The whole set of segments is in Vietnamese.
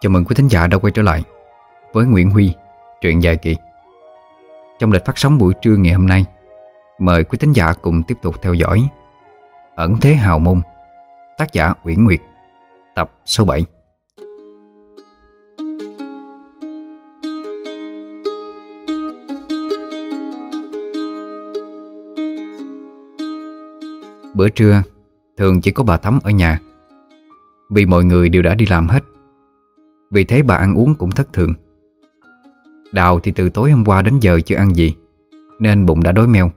Chào mừng quý thính giả đã quay trở lại với Nguyễn Huy, truyện dài kỳ. Trong lịch phát sóng buổi trưa ngày hôm nay, mời quý thính giả cùng tiếp tục theo dõi Ẩn Thế Hào Môn, tác giả Uyển Nguyệt, tập số 7. Bữa trưa, thường chỉ có bà Thắm ở nhà Vì mọi người đều đã đi làm hết vì thế bà ăn uống cũng thất thường. Đào thì từ tối hôm qua đến giờ chưa ăn gì, Nên bụng đã đói meo.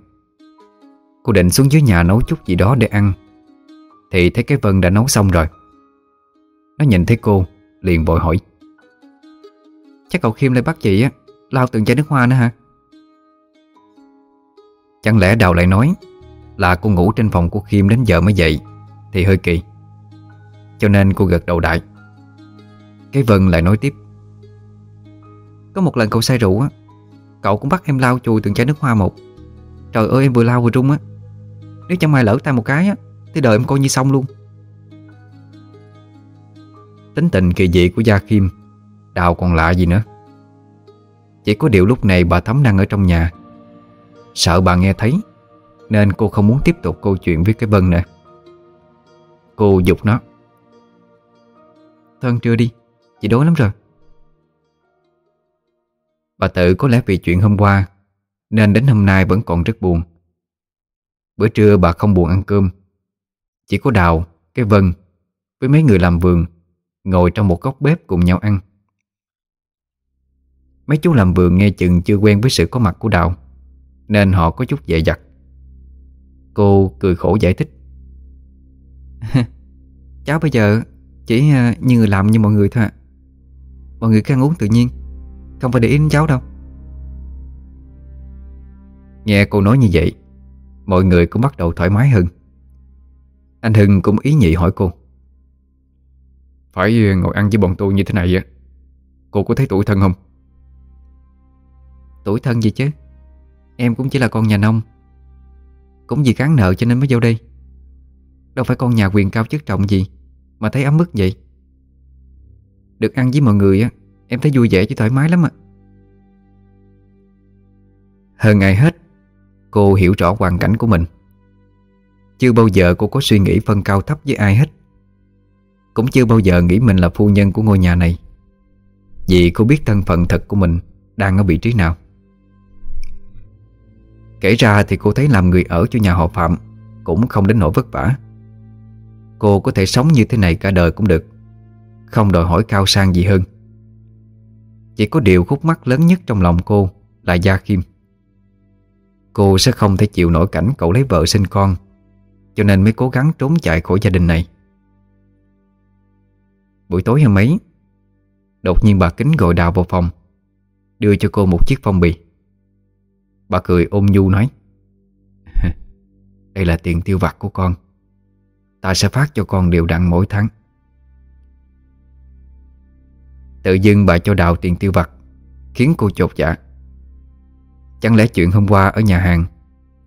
Cô định xuống dưới nhà nấu chút gì đó để ăn, Thì thấy cái Vân đã nấu xong rồi. Nó nhìn thấy cô, Liền vội hỏi. Chắc cậu Khiêm lại bắt chị á, Lao từng chai nước hoa nữa hả? Chẳng lẽ Đào lại nói Là cô ngủ trên phòng của Khiêm đến giờ mới dậy, Thì hơi kỳ. Cho nên cô gật đầu đại. Cái Vân lại nói tiếp. Có một lần cậu say rượu á, Cậu cũng bắt em lau chùi từng chai nước hoa một. Trời ơi, em vừa lau vừa rung á. Nếu chẳng may lỡ tay một cái á, Thì đời em coi như xong luôn. Tính tình kỳ dị của Gia Kim Đào còn lạ gì nữa. Chỉ có điều lúc này bà Thắm đang ở trong nhà. Sợ bà nghe thấy, Nên cô không muốn tiếp tục câu chuyện với cái Vân nữa. Cô dục nó. Thân trưa đi. Chị đói lắm rồi. Bà tự có lẽ vì chuyện hôm qua Nên đến hôm nay vẫn còn rất buồn. Bữa trưa bà không buồn ăn cơm. Chỉ có Đào, cái Vân Với mấy người làm vườn Ngồi trong một góc bếp cùng nhau ăn. Mấy chú làm vườn nghe chừng chưa quen với sự có mặt của Đào Nên họ có chút dè dặt. Cô cười khổ giải thích. Cháu bây giờ chỉ ờ, như người làm như mọi người thôi ạ. Mọi người cứ ăn uống tự nhiên. Không phải để ý đến cháu đâu. Nghe cô nói như vậy, Mọi người cũng bắt đầu thoải mái hơn. Anh Hưng cũng ý nhị hỏi cô. Phải ờ, ngồi ăn với bọn tôi như thế này Cô có thấy tuổi thân không? Tuổi thân gì chứ? Em cũng chỉ là con nhà nông. Cũng vì cán nợ cho nên mới vô đây. Đâu phải con nhà quyền cao chức trọng gì Mà thấy ấm ức vậy. Được ăn với mọi người á, Em thấy vui vẻ chứ thoải mái lắm ạ Hơn ngày hết, Cô hiểu rõ hoàn cảnh của mình. Chưa bao giờ cô có suy nghĩ phân cao thấp với ai hết. Cũng chưa bao giờ nghĩ mình là phu nhân của ngôi nhà này. Vì cô biết thân phận thật của mình Đang ở vị trí nào. Kể ra thì cô thấy làm người ở cho nhà họ Phạm Cũng không đến nỗi vất vả. Cô có thể sống như thế này cả đời cũng được. Không đòi hỏi cao sang gì hơn. Chỉ có điều khúc mắc lớn nhất trong lòng cô Là Gia Kim. Cô sẽ không thể chịu nổi cảnh cậu lấy vợ sinh con, Cho nên mới cố gắng trốn chạy khỏi gia đình này. Buổi tối hôm ấy, Đột nhiên bà Kính gọi Đào vào phòng, Đưa cho cô một chiếc phong bì. Bà cười ôm nhu nói Đây là tiền tiêu vặt của con. Ta sẽ phát cho con đều đặn mỗi tháng. Tự dưng bà cho Đào tiền tiêu vặt, Khiến cô chột dạ. Chẳng lẽ chuyện hôm qua ở nhà hàng,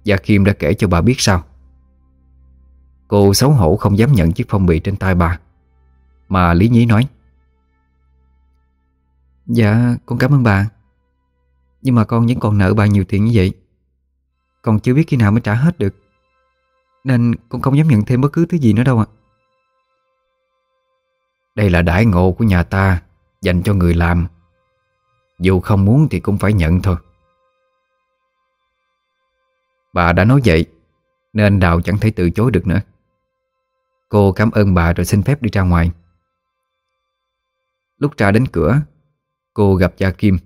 Gia Kim đã kể cho bà biết sao? Cô xấu hổ không dám nhận chiếc phong bì trên tay bà, Mà Lý Nhí nói. Dạ con cảm ơn bà. Nhưng mà con vẫn còn nợ bà nhiều tiền như vậy. Còn chưa biết khi nào mới trả hết được. Nên con không dám nhận thêm bất cứ thứ gì nữa đâu ạ. Đây là đãi ngộ của nhà ta. Dành cho người làm. Dù không muốn thì cũng phải nhận thôi. Bà đã nói vậy, Nên Đào chẳng thể từ chối được nữa. Cô cảm ơn bà rồi xin phép đi ra ngoài. Lúc ra đến cửa, Cô gặp Gia Kim,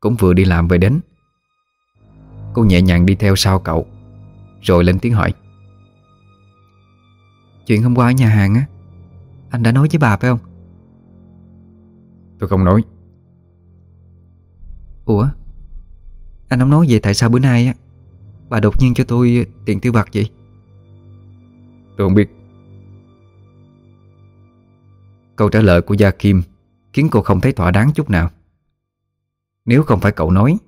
Cũng vừa đi làm về đến. Cô nhẹ nhàng đi theo sau cậu, Rồi lên tiếng hỏi. Chuyện hôm qua ở nhà hàng á, Anh đã nói với bà phải không? Tôi không nói. Ủa? Anh không nói về tại sao bữa nay á Bà đột nhiên cho tôi tiền tiêu vặt vậy? Tôi không biết. Câu trả lời của Gia Kim Khiến cô không thấy thỏa đáng chút nào. Nếu không phải cậu nói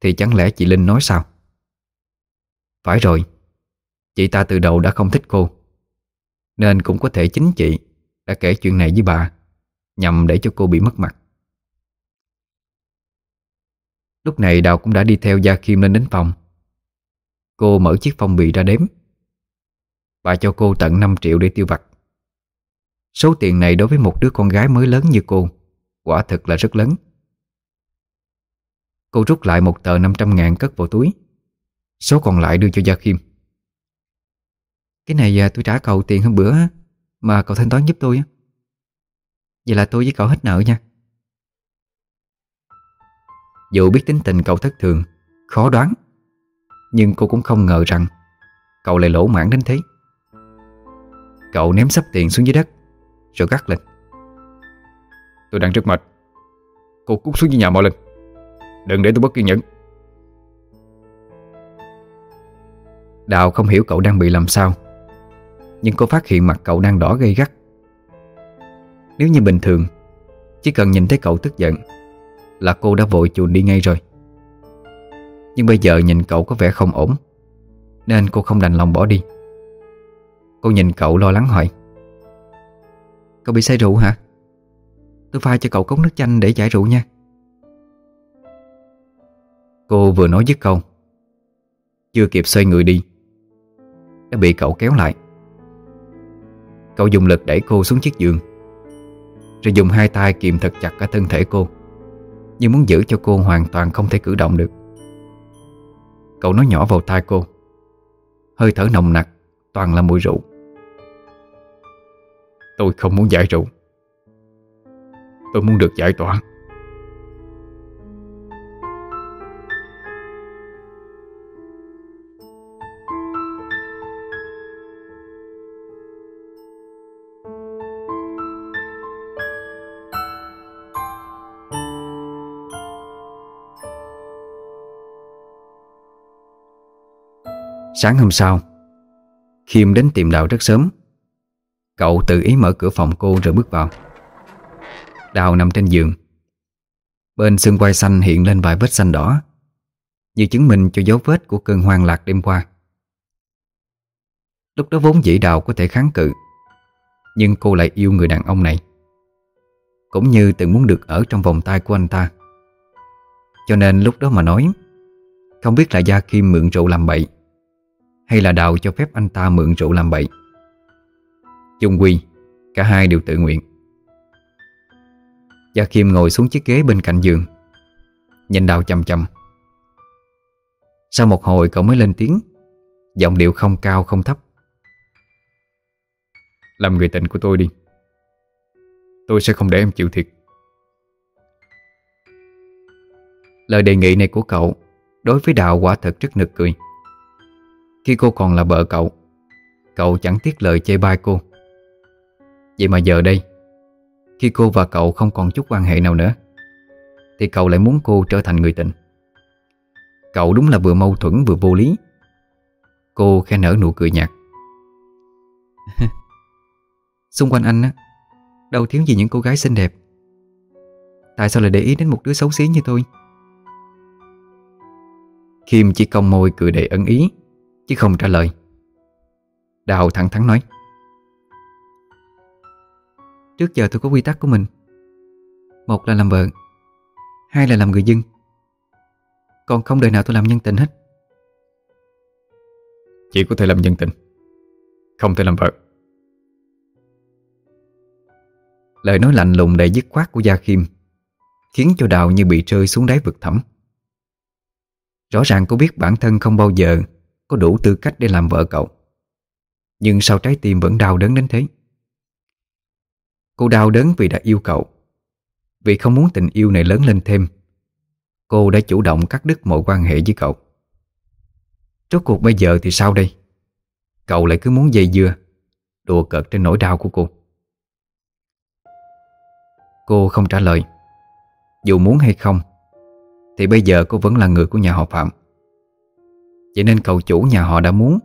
Thì chẳng lẽ chị Linh nói sao? Phải rồi Chị ta từ đầu đã không thích cô Nên cũng có thể chính chị Đã kể chuyện này với bà Nhằm để cho cô bị mất mặt. Lúc này Đào cũng đã đi theo Gia Kim lên đến phòng. Cô mở chiếc phong bì ra đếm. Bà cho cô tận 5 triệu để tiêu vặt. Số tiền này đối với một đứa con gái mới lớn như cô, Quả thực là rất lớn. Cô rút lại một tờ 500 ngàn cất vào túi. Số còn lại đưa cho Gia Kim. Cái này à, tôi trả cậu tiền hôm bữa Mà cậu thanh toán giúp tôi Vậy là tôi với cậu hết nợ nha. Dù biết tính tình cậu thất thường, Khó đoán, Nhưng cô cũng không ngờ rằng Cậu lại lỗ mãn đến thế. Cậu ném sắp tiền xuống dưới đất, Rồi gắt lên. Tôi đang rất mệt. Cô cút xuống dưới nhà mau lên Đừng để tôi bất kiên nhẫn. Đào không hiểu cậu đang bị làm sao, Nhưng cô phát hiện mặt cậu đang đỏ gây gắt. Nếu như bình thường, Chỉ cần nhìn thấy cậu tức giận Là cô đã vội chuồn đi ngay rồi. Nhưng bây giờ nhìn cậu có vẻ không ổn, Nên cô không đành lòng bỏ đi. Cô nhìn cậu lo lắng hỏi, Cậu bị say rượu hả? Tôi pha cho cậu cốc nước chanh để giải rượu nha. Cô vừa nói dứt câu, Chưa kịp xoay người đi, Đã bị cậu kéo lại. Cậu dùng lực đẩy cô xuống chiếc giường. Rồi dùng hai tay kìm thật chặt cả thân thể cô. Nhưng muốn giữ cho cô hoàn toàn không thể cử động được. Cậu nói nhỏ vào tai cô. Hơi thở nồng nặc, Toàn là mùi rượu. Tôi không muốn giải rượu. Tôi muốn được giải tỏa. Sáng hôm sau Khiêm đến tìm Đào rất sớm. Cậu tự ý mở cửa phòng cô rồi bước vào. Đào nằm trên giường. Bên xương quai xanh hiện lên vài vết xanh đỏ, Như chứng minh cho dấu vết của cơn hoang lạc đêm qua. Lúc đó vốn dĩ Đào có thể kháng cự, Nhưng cô lại yêu người đàn ông này, Cũng như từng muốn được ở trong vòng tay của anh ta. Cho nên lúc đó mà nói, Không biết là Gia Kim mượn rượu làm bậy hay là Đào cho phép anh ta mượn rượu làm bậy? Chung quy, Cả hai đều tự nguyện. Gia Kim ngồi xuống chiếc ghế bên cạnh giường, Nhìn Đào chầm chầm. Sau một hồi cậu mới lên tiếng, Giọng điệu không cao không thấp. Làm người tình của tôi đi. Tôi sẽ không để em chịu thiệt. Lời đề nghị này của cậu Đối với Đào quả thật rất nực cười. Khi cô còn là vợ cậu. Cậu chẳng tiếc lời chê bai cô. Vậy mà giờ đây, Khi cô và cậu không còn chút quan hệ nào nữa, Thì cậu lại muốn cô trở thành người tình. Cậu đúng là vừa mâu thuẫn vừa vô lý. Cô khẽ nở nụ cười nhạt. Xung quanh anh á, Đâu thiếu gì những cô gái xinh đẹp. Tại sao lại để ý đến một đứa xấu xí như tôi? Kim chỉ cong môi cười đầy ẩn ý. Chứ không trả lời. Đào thẳng thắn nói. Trước giờ tôi có quy tắc của mình. Một là làm vợ Hai là làm người dân. Còn không đời nào tôi làm nhân tình hết. Chỉ có thể làm nhân tình Không thể làm vợ. Lời nói lạnh lùng đầy dứt khoát của Gia Khiêm Khiến cho Đào như bị rơi xuống đáy vực thẳm. Rõ ràng cô biết bản thân không bao giờ có đủ tư cách để làm vợ cậu. Nhưng sao trái tim vẫn đau đớn đến thế? Cô đau đớn vì đã yêu cậu. Vì không muốn tình yêu này lớn lên thêm, Cô đã chủ động cắt đứt mọi quan hệ với cậu. Rốt cuộc bây giờ thì sao đây? Cậu lại cứ muốn dây dưa, Đùa cợt trên nỗi đau của cô. Cô không trả lời. Dù muốn hay không, Thì bây giờ cô vẫn là người của nhà họ Phạm. Vậy nên cậu chủ nhà họ đã muốn,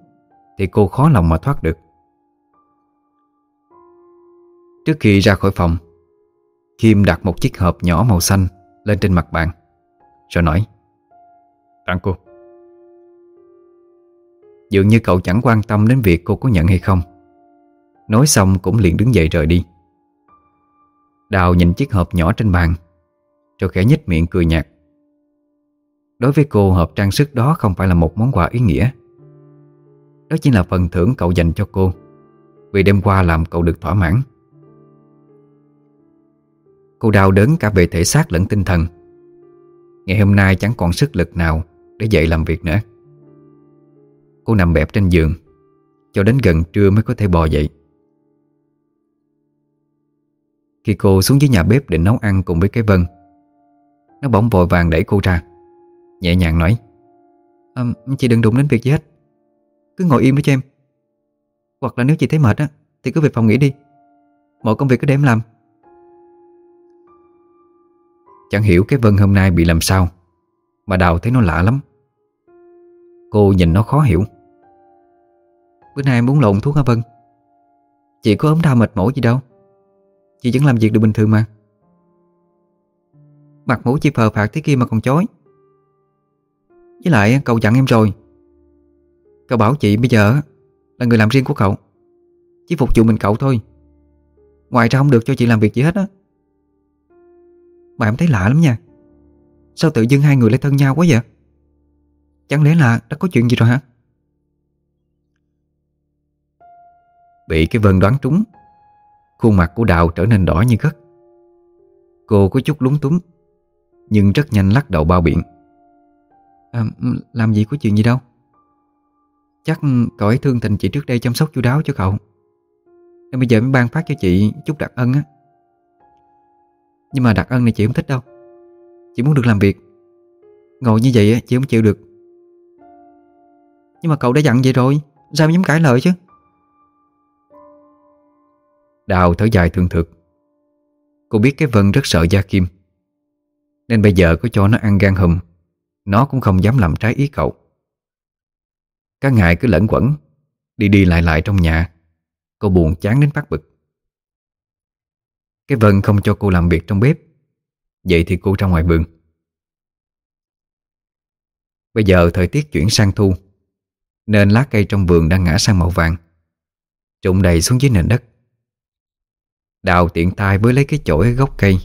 Thì cô khó lòng mà thoát được. Trước khi ra khỏi phòng, Kim đặt một chiếc hộp nhỏ màu xanh Lên trên mặt bàn Rồi nói, Tặng cô. Dường như cậu chẳng quan tâm đến việc cô có nhận hay không. Nói xong cũng liền đứng dậy rời đi. Đào nhìn chiếc hộp nhỏ trên bàn, Rồi khẽ nhếch miệng cười nhạt. Đối với cô, hộp trang sức đó không phải là một món quà ý nghĩa. Đó chỉ là phần thưởng cậu dành cho cô. Vì đêm qua làm cậu được thỏa mãn. Cô đau đớn cả về thể xác lẫn tinh thần. Ngày hôm nay chẳng còn sức lực nào Để dậy làm việc nữa. Cô nằm bẹp trên giường, Cho đến gần trưa mới có thể bò dậy. Khi cô xuống dưới nhà bếp định nấu ăn cùng với cái Vân, Nó bỗng vội vàng đẩy cô ra. Nhẹ nhàng nói. À, Chị đừng đụng đến việc gì hết. Cứ ngồi im đó cho em. Hoặc là nếu chị thấy mệt á Thì cứ về phòng nghỉ đi. Mọi công việc cứ để em làm. Chẳng hiểu cái Vân hôm nay bị làm sao. Mà Đào thấy nó lạ lắm. Cô nhìn nó khó hiểu. Bữa nay em muốn lộn thuốc hả Vân? Chị có ốm đau mệt mỏi gì đâu. Chị vẫn làm việc được bình thường mà. Mặt mũi chị phờ phạt thế kia mà còn chối với lại cậu dặn em rồi. Cậu bảo chị bây giờ Là người làm riêng của cậu, Chỉ phục vụ mình cậu thôi. Ngoài ra không được cho chị làm việc gì hết á. Mà em thấy lạ lắm nha. Sao tự dưng hai người lại thân nhau quá vậy? Chẳng lẽ là đã có chuyện gì rồi hả? Bị cái vân đoán trúng, Khuôn mặt của Đào trở nên đỏ như gất Cô có chút lúng túng, Nhưng rất nhanh lắc đầu bao biện à, Làm gì có chuyện gì đâu. Chắc cậu ấy thương tình chị trước đây chăm sóc chu đáo cho cậu. Nên bây giờ mới ban phát cho chị chút đặc ân á. Nhưng mà đặc ân này chị không thích đâu. Chị muốn được làm việc. Ngồi như vậy chị không chịu được. Nhưng mà cậu đã dặn vậy rồi Sao dám cãi lời chứ? Đào thở dài thường thực Cô biết cái Vân rất sợ Gia Kim. Nên bây giờ có cho nó ăn gan hùm. Nó cũng không dám làm trái ý cậu. Các ngày cứ lẫn quẩn, Đi đi lại lại trong nhà. Cô buồn chán đến phát bực. Cái Vân không cho cô làm việc trong bếp. Vậy thì cô ra ngoài vườn. Bây giờ thời tiết chuyển sang thu, Nên lá cây trong vườn đang ngã sang màu vàng, Trụng đầy xuống dưới nền đất. Đào tiện tay với lấy cái chổi ở gốc cây,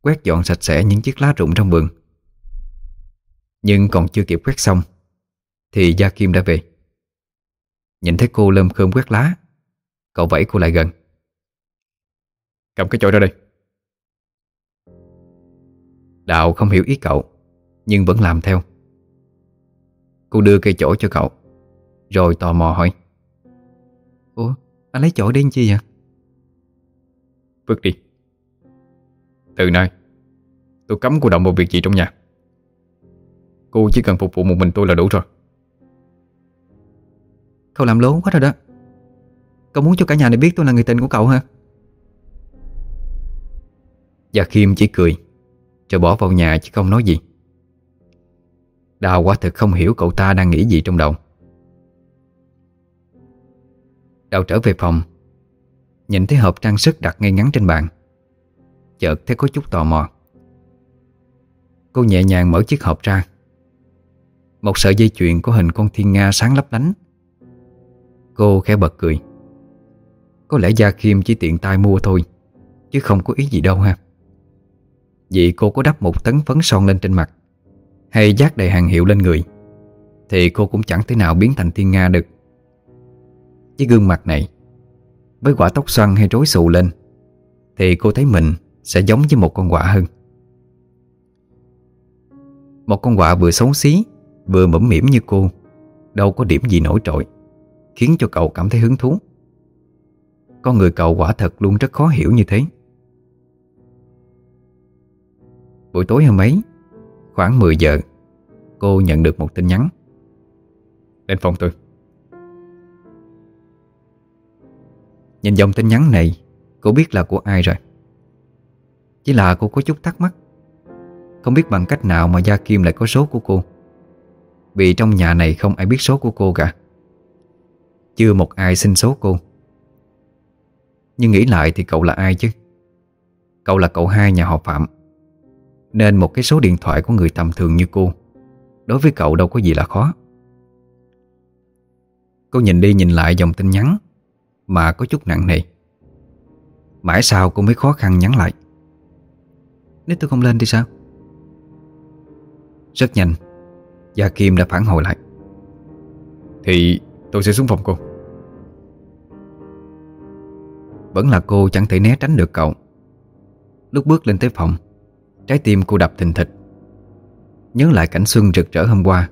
Quét dọn sạch sẽ những chiếc lá rụng trong vườn. Nhưng còn chưa kịp quét xong, Thì Gia Kim đã về. Nhìn thấy cô lơm khơm quét lá, Cậu vẫy cô lại gần. Cầm cái chổi ra đây. Đạo không hiểu ý cậu, Nhưng vẫn làm theo. Cô đưa cây chổi cho cậu, Rồi tò mò hỏi, Ủa, anh lấy chổi đi chi vậy? Vứt đi. Từ nay, Tôi cấm cô động vào việc gì trong nhà. Cô chỉ cần phục vụ một mình tôi là đủ rồi. Cậu làm lố quá rồi đó. Cậu muốn cho cả nhà này biết tôi là người tình của cậu hả? Gia Khiêm chỉ cười Rồi bỏ vào nhà chứ không nói gì. Đào quả thực không hiểu cậu ta đang nghĩ gì trong đầu. Đào trở về phòng Nhìn thấy hộp trang sức đặt ngay ngắn trên bàn. Chợt thấy có chút tò mò. Cô nhẹ nhàng mở chiếc hộp ra một sợi dây chuyền có hình con thiên nga sáng lấp lánh. Cô khẽ bật cười. Có lẽ Gia Kim chỉ tiện tay mua thôi, Chứ không có ý gì đâu ha. Vậy cô có đắp một tấn phấn son lên trên mặt, Hay giác đầy hàng hiệu lên người, Thì cô cũng chẳng thể nào biến thành thiên nga được. Với gương mặt này, với quả tóc xoăn hay rối xù lên, Thì cô thấy mình sẽ giống với một con quạ hơn. Một con quạ vừa xấu xí Vừa mẫm mỉm như cô, Đâu có điểm gì nổi trội, Khiến cho cậu cảm thấy hứng thú. Con người cậu quả thật luôn rất khó hiểu như thế. Buổi tối hôm ấy, Khoảng 10 giờ, Cô nhận được một tin nhắn. Đến phòng tôi. Nhìn dòng tin nhắn này, Cô biết là của ai rồi. Chỉ là cô có chút thắc mắc, Không biết bằng cách nào mà Gia Kim lại có số của cô. Vì trong nhà này không ai biết số của cô cả. Chưa một ai xin số cô. Nhưng nghĩ lại thì cậu là ai chứ? Cậu là cậu hai nhà họ Phạm. Nên một cái số điện thoại của người tầm thường như cô, Đối với cậu đâu có gì là khó. Cô nhìn đi nhìn lại dòng tin nhắn mà có chút nặng nề. Mãi sau cô mới khó khăn nhắn lại. Nếu tôi không lên thì sao? Rất nhanh. Gia Kim đã phản hồi lại. Thì tôi sẽ xuống phòng cô. Vẫn là cô chẳng thể né tránh được cậu. Lúc bước lên tới phòng, Trái tim cô đập thình thịch. Nhớ lại cảnh xuân rực rỡ hôm qua,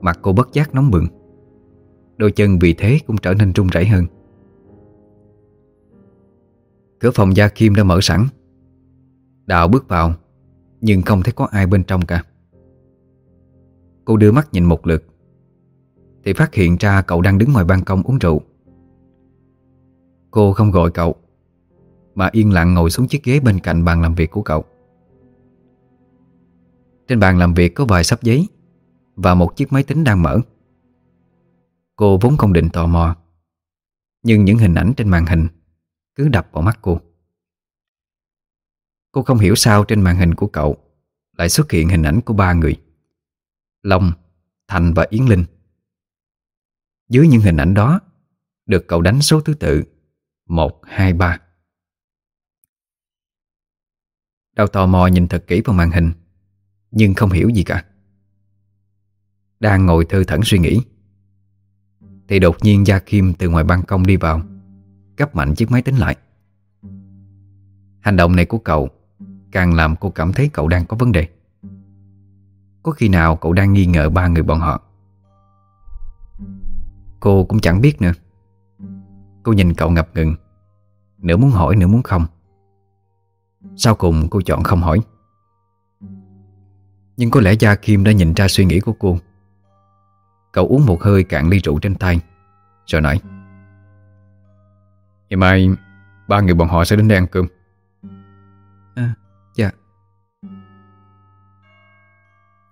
Mặt cô bất giác nóng bừng. Đôi chân vì thế cũng trở nên run rẩy hơn. Cửa phòng Gia Kim đã mở sẵn. Đào bước vào, Nhưng không thấy có ai bên trong cả. Cô đưa mắt nhìn một lượt, Thì phát hiện ra cậu đang đứng ngoài ban công uống rượu. Cô không gọi cậu, Mà yên lặng ngồi xuống chiếc ghế bên cạnh bàn làm việc của cậu. Trên bàn làm việc có vài sắp giấy Và một chiếc máy tính đang mở. Cô vốn không định tò mò, Nhưng những hình ảnh trên màn hình Cứ đập vào mắt cô. Cô không hiểu sao trên màn hình của cậu Lại xuất hiện hình ảnh của ba người. Long, Thành và Yến Linh. Dưới những hình ảnh đó Được cậu đánh số thứ tự 1, 2, 3 Đào tò mò nhìn thật kỹ vào màn hình Nhưng không hiểu gì cả. Đang ngồi thư thẩn suy nghĩ Thì đột nhiên Gia Kim từ ngoài ban công đi vào Gấp mạnh chiếc máy tính lại. Hành động này của cậu Càng làm cô cảm thấy cậu đang có vấn đề. Có khi nào cậu đang nghi ngờ ba người bọn họ? Cô cũng chẳng biết nữa. Cô nhìn cậu ngập ngừng. Nửa muốn hỏi, nửa muốn không. Sau cùng cô chọn không hỏi. Nhưng có lẽ Gia Kim đã nhìn ra suy nghĩ của cô. Cậu uống một hơi cạn ly rượu trên tay, Rồi nói. Ngày mai Ba người bọn họ sẽ đến đây ăn cơm. À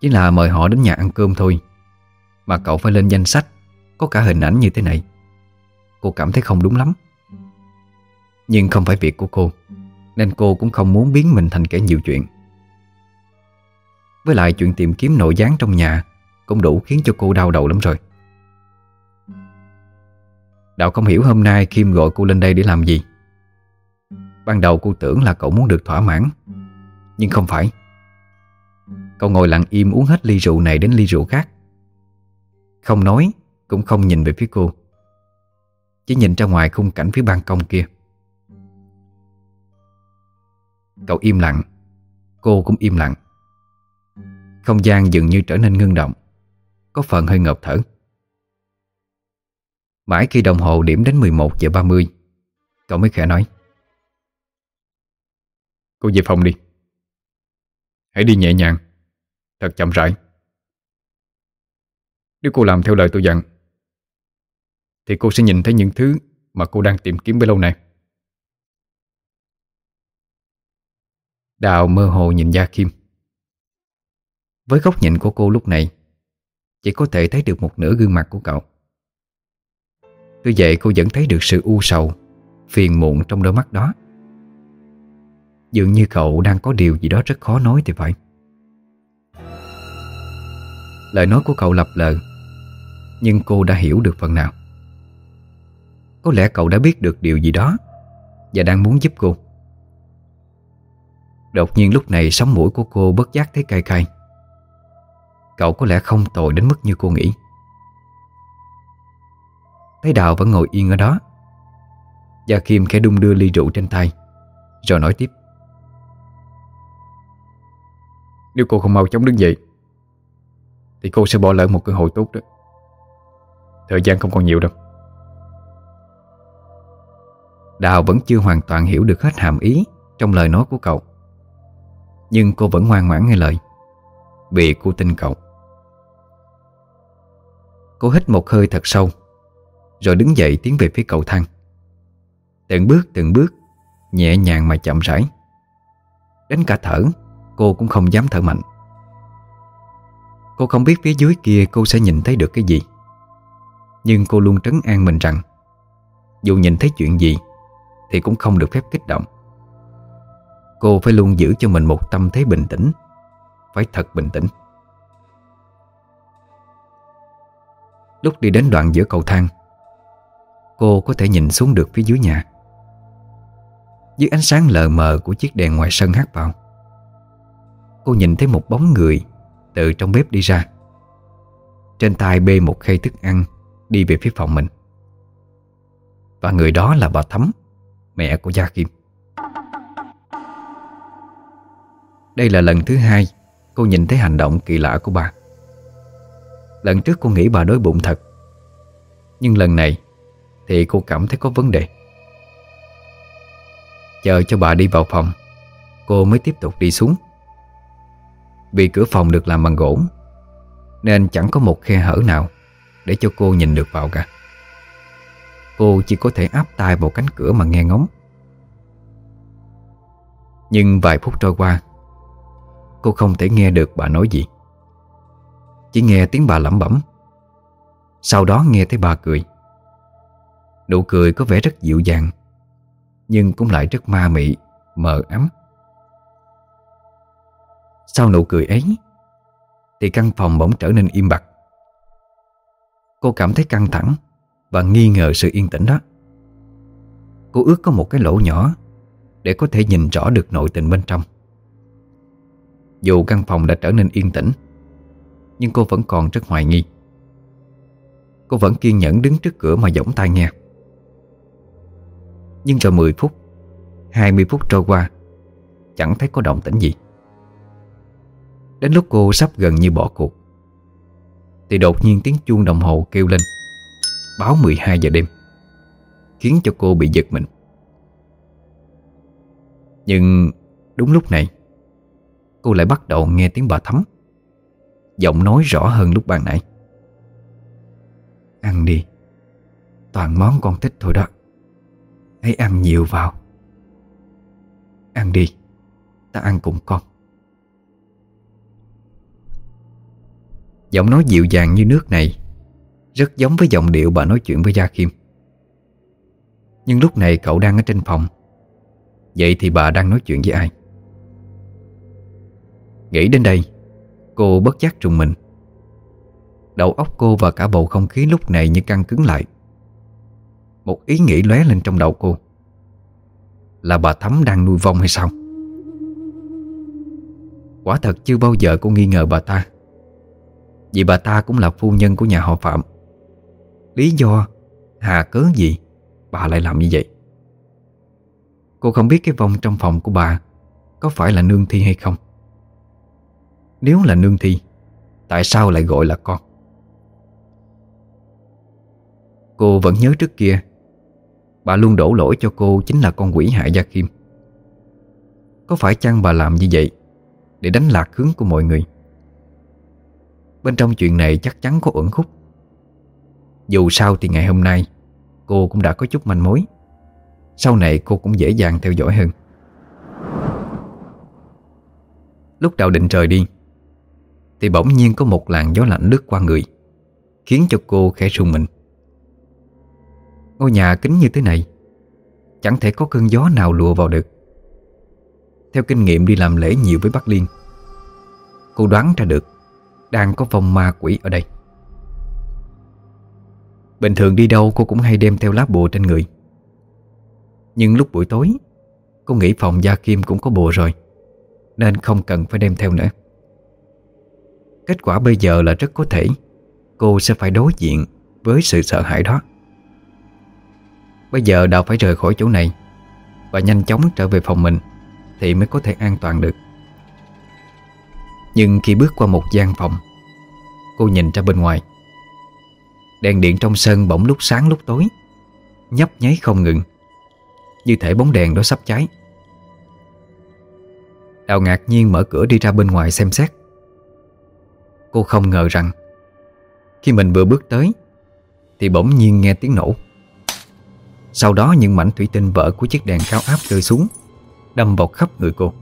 Chỉ là mời họ đến nhà ăn cơm thôi. Mà cậu phải lên danh sách, Có cả hình ảnh như thế này. Cô cảm thấy không đúng lắm. Nhưng không phải việc của cô, Nên cô cũng không muốn biến mình thành kẻ nhiều chuyện. Với lại chuyện tìm kiếm nội gián trong nhà Cũng đủ khiến cho cô đau đầu lắm rồi. Đạo không hiểu hôm nay Kim gọi cô lên đây để làm gì. Ban đầu cô tưởng là cậu muốn được thỏa mãn, Nhưng không phải. Cậu ngồi lặng im uống hết ly rượu này đến ly rượu khác. Không nói, Cũng không nhìn về phía cô. Chỉ nhìn ra ngoài khung cảnh phía ban công kia. Cậu im lặng. Cô cũng im lặng. Không gian dường như trở nên ngưng động. Có phần hơi ngợp thở. Mãi khi đồng hồ điểm đến 11 giờ 30 Cậu mới khẽ nói. Cô về phòng đi. Hãy đi nhẹ nhàng. Thật chậm rãi. Nếu cô làm theo lời tôi dặn, Thì cô sẽ nhìn thấy những thứ Mà cô đang tìm kiếm bấy lâu nay. Đào mơ hồ nhìn Gia Kim. Với góc nhìn của cô lúc này, Chỉ có thể thấy được một nửa gương mặt của cậu. Tuy vậy, cô vẫn thấy được sự u sầu, Phiền muộn trong đôi mắt đó. Dường như cậu đang có điều gì đó rất khó nói thì phải. Lời nói của cậu lập lờ. Nhưng cô đã hiểu được phần nào. Có lẽ cậu đã biết được điều gì đó Và đang muốn giúp cô. Đột nhiên lúc này sống mũi của cô bất giác thấy cay cay. Cậu có lẽ không tồi đến mức như cô nghĩ. Thấy Đào vẫn ngồi yên ở đó. Gia Kim khẽ đung đưa ly rượu trên tay, Rồi nói tiếp. Nếu cô không mau chóng đứng dậy thì cô sẽ bỏ lỡ một cơ hội tốt đó. Thời gian không còn nhiều đâu. Đào vẫn chưa hoàn toàn hiểu được hết hàm ý Trong lời nói của cậu. Nhưng cô vẫn ngoan ngoãn nghe lời. Vì cô tin cậu. Cô hít một hơi thật sâu, Rồi đứng dậy tiến về phía cầu thang. Từng bước từng bước, Nhẹ nhàng mà chậm rãi. Đến cả thở, Cô cũng không dám thở mạnh. Cô không biết phía dưới kia cô sẽ nhìn thấy được cái gì. Nhưng cô luôn trấn an mình rằng, Dù nhìn thấy chuyện gì, Thì cũng không được phép kích động. Cô phải luôn giữ cho mình một tâm thế bình tĩnh, Phải thật bình tĩnh. Lúc đi đến đoạn giữa cầu thang, Cô có thể nhìn xuống được phía dưới nhà. Dưới ánh sáng lờ mờ của chiếc đèn ngoài sân hắt vào, Cô nhìn thấy một bóng người từ trong bếp đi ra. Trên tay bê một khay thức ăn, Đi về phía phòng mình. Và người đó là bà Thắm, Mẹ của Gia Kim. Đây là lần thứ hai Cô nhìn thấy hành động kỳ lạ của bà. Lần trước cô nghĩ bà đói bụng thật, Nhưng lần này Thì cô cảm thấy có vấn đề. Chờ cho bà đi vào phòng, Cô mới tiếp tục đi xuống. Vì cửa phòng được làm bằng gỗ, Nên chẳng có một khe hở nào Để cho cô nhìn được vào cả. Cô chỉ có thể áp tai vào cánh cửa mà nghe ngóng. Nhưng vài phút trôi qua, Cô không thể nghe được bà nói gì. Chỉ nghe tiếng bà lẩm bẩm. Sau đó nghe thấy bà cười. Nụ cười có vẻ rất dịu dàng, Nhưng cũng lại rất ma mị, Mờ ấm sau nụ cười ấy, Thì căn phòng bỗng trở nên im bặt. Cô cảm thấy căng thẳng Và nghi ngờ sự yên tĩnh đó. Cô ước có một cái lỗ nhỏ Để có thể nhìn rõ được nội tình bên trong. Dù căn phòng đã trở nên yên tĩnh, Nhưng cô vẫn còn rất hoài nghi. Cô vẫn kiên nhẫn đứng trước cửa mà giỏng tai nghe. Nhưng rồi 10 phút 20 phút trôi qua, Chẳng thấy có động tĩnh gì. Đến lúc cô sắp gần như bỏ cuộc, Thì đột nhiên tiếng chuông đồng hồ kêu lên, Báo 12 giờ đêm, Khiến cho cô bị giật mình. Nhưng đúng lúc này, Cô lại bắt đầu nghe tiếng bà Thắm, Giọng nói rõ hơn lúc ban nãy. Ăn đi, Toàn món con thích thôi đó, Hãy ăn nhiều vào. Ăn đi, Ta ăn cùng con. Giọng nói dịu dàng như nước này, Rất giống với giọng điệu bà nói chuyện với Gia Kim. Nhưng lúc này cậu đang ở trên phòng. Vậy thì bà đang nói chuyện với ai? Nghĩ đến đây, Cô bất giác trùng mình. Đầu óc cô và cả bầu không khí lúc này như căng cứng lại. Một ý nghĩ lóe lên trong đầu cô. Là bà Thắm đang nuôi vong hay sao? Quả thật chưa bao giờ cô nghi ngờ bà ta. Vì bà ta cũng là phu nhân của nhà họ Phạm. Lý do? Hà cớ gì? Bà lại làm như vậy. Cô không biết cái vong trong phòng của bà Có phải là nương thi hay không. Nếu là nương thi, Tại sao lại gọi là con? Cô vẫn nhớ trước kia, Bà luôn đổ lỗi cho cô chính là con quỷ hại Gia Kim. Có phải chăng bà làm như vậy Để đánh lạc hướng của mọi người? Bên trong chuyện này chắc chắn có uẩn khúc. Dù sao thì ngày hôm nay, Cô cũng đã có chút manh mối. Sau này cô cũng dễ dàng theo dõi hơn. Lúc đầu định trời đi, thì bỗng nhiên có một làn gió lạnh lướt qua người, Khiến cho cô khẽ rùng mình. Ngôi nhà kính như thế này, Chẳng thể có cơn gió nào lùa vào được. Theo kinh nghiệm đi làm lễ nhiều với Bắc Liên, Cô đoán ra được đang có vòng ma quỷ ở đây. Bình thường đi đâu cô cũng hay đem theo lá bùa trên người. Nhưng lúc buổi tối, Cô nghĩ phòng Gia Kim cũng có bùa rồi, Nên không cần phải đem theo nữa. Kết quả bây giờ là rất có thể Cô sẽ phải đối diện với sự sợ hãi đó. Bây giờ Đào phải rời khỏi chỗ này Và nhanh chóng trở về phòng mình Thì mới có thể an toàn được. Nhưng khi bước qua một gian phòng, Cô nhìn ra bên ngoài. Đèn điện trong sân bỗng lúc sáng lúc tối, Nhấp nháy không ngừng, Như thể bóng đèn đó sắp cháy. Đào ngạc nhiên mở cửa đi ra bên ngoài xem xét. Cô không ngờ rằng, Khi mình vừa bước tới, Thì bỗng nhiên nghe tiếng nổ. Sau đó những mảnh thủy tinh vỡ của chiếc đèn cao áp rơi xuống, Đâm vào khắp người cô.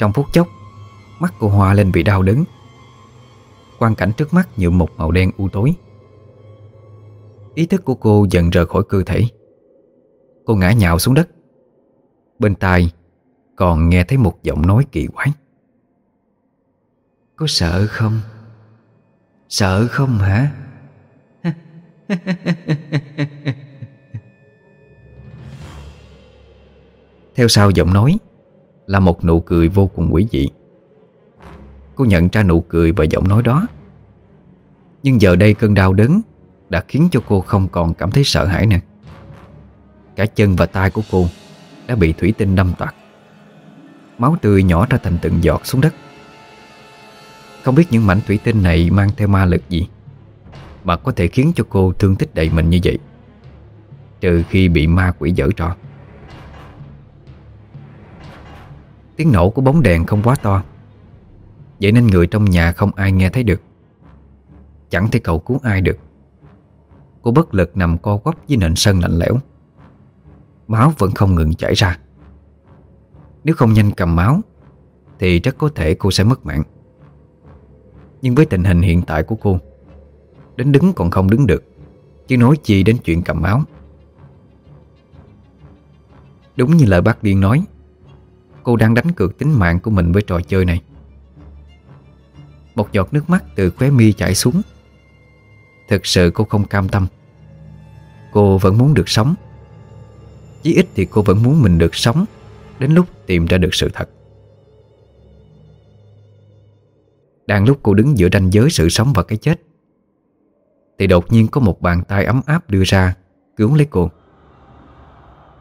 Trong phút chốc Mắt cô hoa lên vì đau đớn. Quang cảnh trước mắt nhuộm một màu đen u tối. Ý thức của cô dần rời khỏi cơ thể. Cô ngã nhào xuống đất. Bên tai còn nghe thấy một giọng nói kỳ quái. Có sợ không? Sợ không hả? Theo sau giọng nói là một nụ cười vô cùng quỷ dị. Cô nhận ra nụ cười và giọng nói đó. Nhưng giờ đây cơn đau đớn Đã khiến cho cô không còn cảm thấy sợ hãi nữa. Cả chân và tay của cô Đã bị thủy tinh đâm toạc. Máu tươi nhỏ ra thành từng giọt xuống đất. Không biết những mảnh thủy tinh này mang theo ma lực gì Mà có thể khiến cho cô thương tích đầy mình như vậy. Trừ khi bị ma quỷ dở trò. Tiếng nổ của bóng đèn không quá to. Vậy nên người trong nhà không ai nghe thấy được. Chẳng thể cầu cứu ai được. Cô bất lực nằm co quắp dưới nền sân lạnh lẽo. Máu vẫn không ngừng chảy ra. Nếu không nhanh cầm máu, Thì rất có thể cô sẽ mất mạng. Nhưng với tình hình hiện tại của cô, Đến đứng còn không đứng được, Chứ nói chi đến chuyện cầm máu. Đúng như lời bác Điên nói Cô đang đánh cược tính mạng của mình với trò chơi này. Một giọt nước mắt từ khóe mi chảy xuống. Thực sự cô không cam tâm. Cô vẫn muốn được sống. Chí ít thì cô vẫn muốn mình được sống Đến lúc tìm ra được sự thật. Đang lúc cô đứng giữa ranh giới sự sống và cái chết, Thì đột nhiên có một bàn tay ấm áp đưa ra, Cứu lấy cô.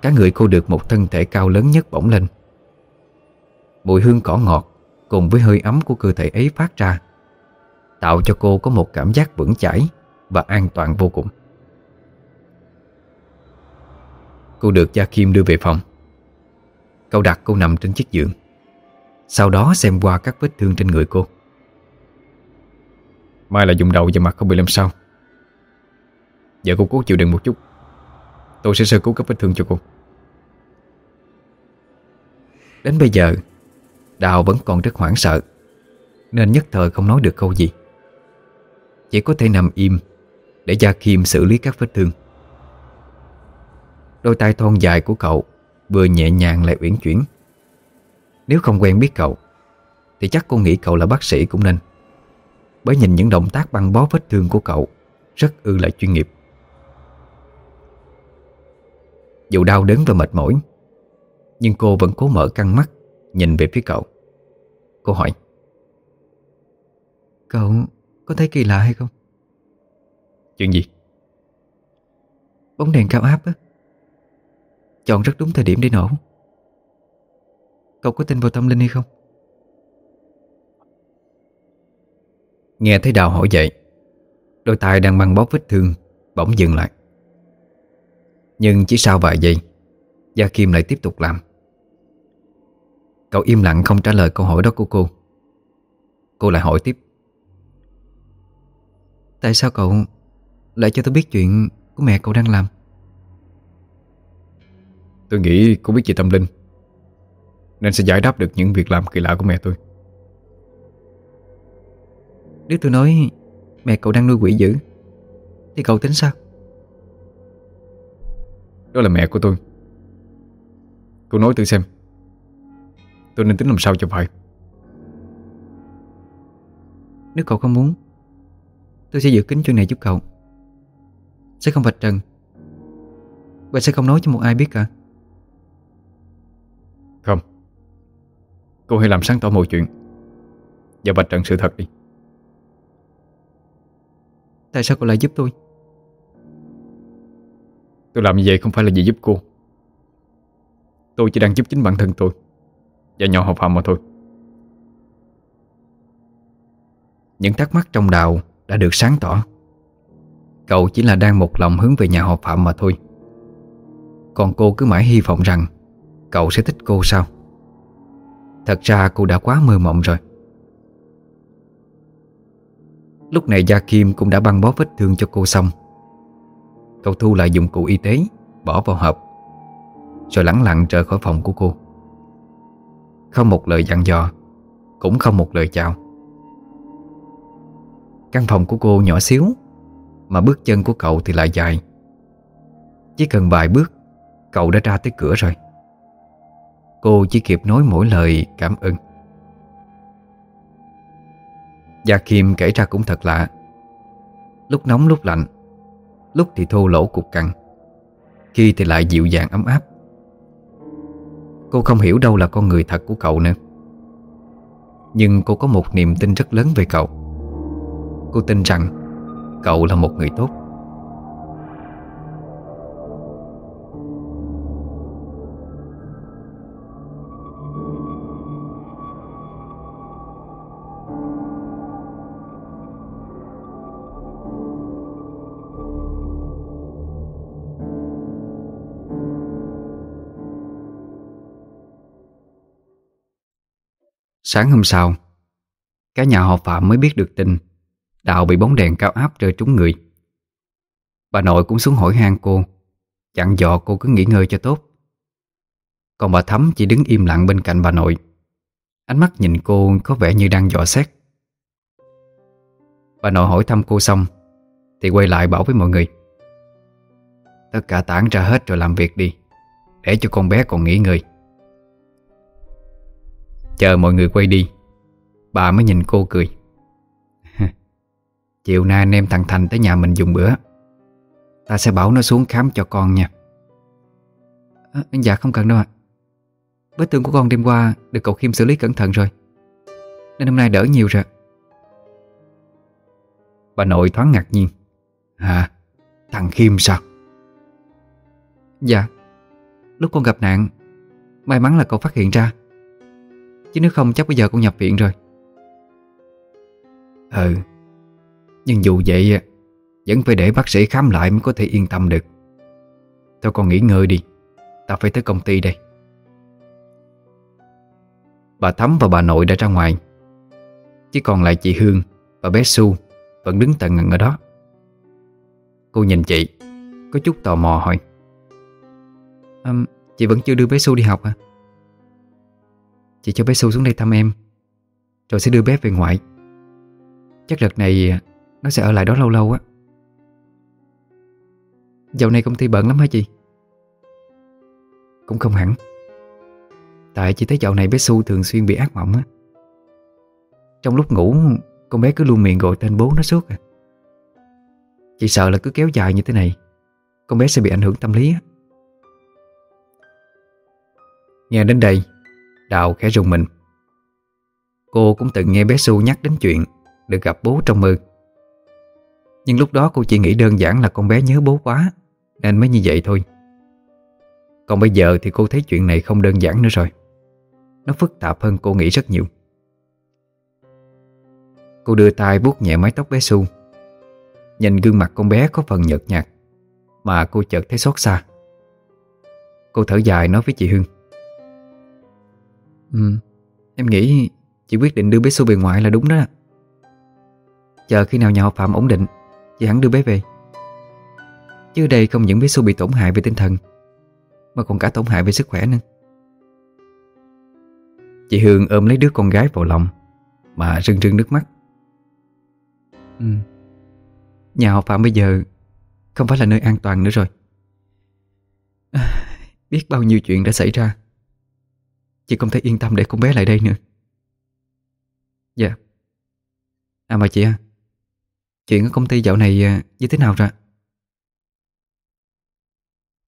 Cả người cô được một thân thể cao lớn nhất bỗng lên. Mùi hương cỏ ngọt Cùng với hơi ấm của cơ thể ấy phát ra, Tạo cho cô có một cảm giác vững chãi Và an toàn vô cùng. Cô được Gia Kim đưa về phòng. Cậu đặt cô nằm trên chiếc giường, Sau đó xem qua các vết thương trên người cô. Mai là dùng đầu và mặt không bị làm sao. Giờ cô cố chịu đựng một chút. Tôi sẽ sơ cứu các vết thương cho cô. Đến bây giờ Đào vẫn còn rất hoảng sợ, Nên nhất thời không nói được câu gì. Chỉ có thể nằm im Để Gia Kim xử lý các vết thương. Đôi tay thon dài của cậu Vừa nhẹ nhàng lại uyển chuyển. Nếu không quen biết cậu, Thì chắc cô nghĩ cậu là bác sĩ cũng nên. Bởi nhìn những động tác băng bó vết thương của cậu Rất ư là chuyên nghiệp. Dù đau đớn và mệt mỏi, Nhưng cô vẫn cố mở căng mắt Nhìn về phía cậu Cô hỏi Cậu có thấy kỳ lạ hay không? Chuyện gì? Bóng đèn cao áp á Chọn rất đúng thời điểm để nổ Cậu có tin vào tâm linh hay không? Nghe thấy Đào hỏi vậy Đôi tay đang băng bóp vết thương Bỗng dừng lại Nhưng chỉ sau vài giây Gia Kim lại tiếp tục làm Cậu im lặng không trả lời câu hỏi đó của cô. Cô lại hỏi tiếp. Tại sao cậu lại cho tôi biết chuyện của mẹ cậu đang làm? Tôi nghĩ cô biết về tâm linh Nên sẽ giải đáp được những việc làm kỳ lạ của mẹ tôi. Nếu tôi nói mẹ cậu đang nuôi quỷ dữ Thì cậu tính sao? Đó là mẹ của tôi. Cô nói thử xem Tôi nên tính làm sao cho phải. Nếu cậu không muốn Tôi sẽ giữ kín chuyện này giúp cậu. Sẽ không vạch trần. Và sẽ không nói cho một ai biết cả. Không. Cô hãy làm sáng tỏ mọi chuyện. Và vạch trần sự thật đi. Tại sao cậu lại giúp tôi? Tôi làm như vậy không phải là vì giúp cô. Tôi chỉ đang giúp chính bản thân tôi và nhỏ hộp phạm mà thôi. Những thắc mắc trong đầu đã được sáng tỏ. Cậu chỉ là đang một lòng hướng về nhà họ Phạm mà thôi. Còn cô cứ mãi hy vọng rằng Cậu sẽ thích cô sao? Thật ra cô đã quá mơ mộng rồi. Lúc này Gia Kim cũng đã băng bó vết thương cho cô xong. Cậu thu lại dụng cụ y tế, Bỏ vào hộp, Rồi lẳng lặng rời khỏi phòng của cô. Không một lời dặn dò, Cũng không một lời chào. Căn phòng của cô nhỏ xíu, Mà bước chân của cậu thì lại dài. Chỉ cần vài bước, Cậu đã ra tới cửa rồi. Cô chỉ kịp nói mỗi lời cảm ơn. Gia Kim kể ra cũng thật lạ. Lúc nóng lúc lạnh, Lúc thì thô lỗ cục cằn, Khi thì lại dịu dàng ấm áp. Cô không hiểu đâu là con người thật của cậu nữa. Nhưng cô có một niềm tin rất lớn về cậu. Cô tin rằng Cậu là một người tốt. Sáng hôm sau, Cả nhà họ Phạm mới biết được tin Đào bị bóng đèn cao áp rơi trúng người. Bà nội cũng xuống hỏi han cô Chặn dò cô cứ nghỉ ngơi cho tốt. Còn bà Thắm chỉ đứng im lặng bên cạnh bà nội. Ánh mắt nhìn cô có vẻ như đang dò xét. Bà nội hỏi thăm cô xong, Thì quay lại bảo với mọi người, Tất cả tản ra hết rồi làm việc đi, Để cho con bé còn nghỉ ngơi. Chờ mọi người quay đi. Bà mới nhìn cô cười. Chiều nay anh em thằng Thành tới nhà mình dùng bữa. Ta sẽ bảo nó xuống khám cho con nha. À, Dạ không cần đâu ạ. Vết thương của con đêm qua Được cậu Khiêm xử lý cẩn thận rồi. Nên hôm nay đỡ nhiều rồi. Bà nội thoáng ngạc nhiên. Hả? Thằng Khiêm sao? Dạ. Lúc con gặp nạn May mắn là cậu phát hiện ra. Chứ nếu không chắc bây giờ con nhập viện rồi. Ừ. Nhưng dù vậy Vẫn phải để bác sĩ khám lại mới có thể yên tâm được. Thôi con nghỉ ngơi đi. Ta phải tới công ty đây. Bà Thắm và bà nội đã ra ngoài. Chỉ còn lại chị Hương và bé Su Vẫn đứng tận ngần ở đó. Cô nhìn chị Có chút tò mò hỏi. À, Chị vẫn chưa đưa bé Su đi học à? Chị cho bé Su xuống đây thăm em. Rồi sẽ đưa bé về ngoại. Chắc đợt này Nó sẽ ở lại đó lâu lâu á. Dạo này công ty bận lắm hả chị? Cũng không hẳn. Tại chị thấy dạo này bé Su thường xuyên bị ác mộng á. Trong lúc ngủ, Con bé cứ luôn miệng gọi tên bố nó suốt à. Chị sợ là cứ kéo dài như thế này, Con bé sẽ bị ảnh hưởng tâm lý á. Nghe đến đây Đào khẽ rùng mình. Cô cũng từng nghe bé Su nhắc đến chuyện Được gặp bố trong mơ. Nhưng lúc đó cô chỉ nghĩ đơn giản là con bé nhớ bố quá, Nên mới như vậy thôi. Còn bây giờ thì cô thấy chuyện này không đơn giản nữa rồi. Nó phức tạp hơn cô nghĩ rất nhiều. Cô đưa tay vuốt nhẹ mái tóc bé Su Nhìn gương mặt con bé có phần nhợt nhạt, Mà cô chợt thấy xót xa. Cô thở dài nói với chị Hương. Ừ. Em nghĩ chị quyết định đưa bé Su về ngoại là đúng đó. Chờ khi nào nhà họ Phạm ổn định Chị hẳn đưa bé về. Chứ đây không những bé Su bị tổn hại về tinh thần Mà còn cả tổn hại về sức khỏe nữa. Chị Hương ôm lấy đứa con gái vào lòng Mà rưng rưng nước mắt. Ừ. Nhà họ Phạm bây giờ Không phải là nơi an toàn nữa rồi. À, Biết bao nhiêu chuyện đã xảy ra Chị không thể yên tâm để con bé lại đây nữa. Dạ. À mà chị à Chuyện ở công ty dạo này à, như thế nào rồi?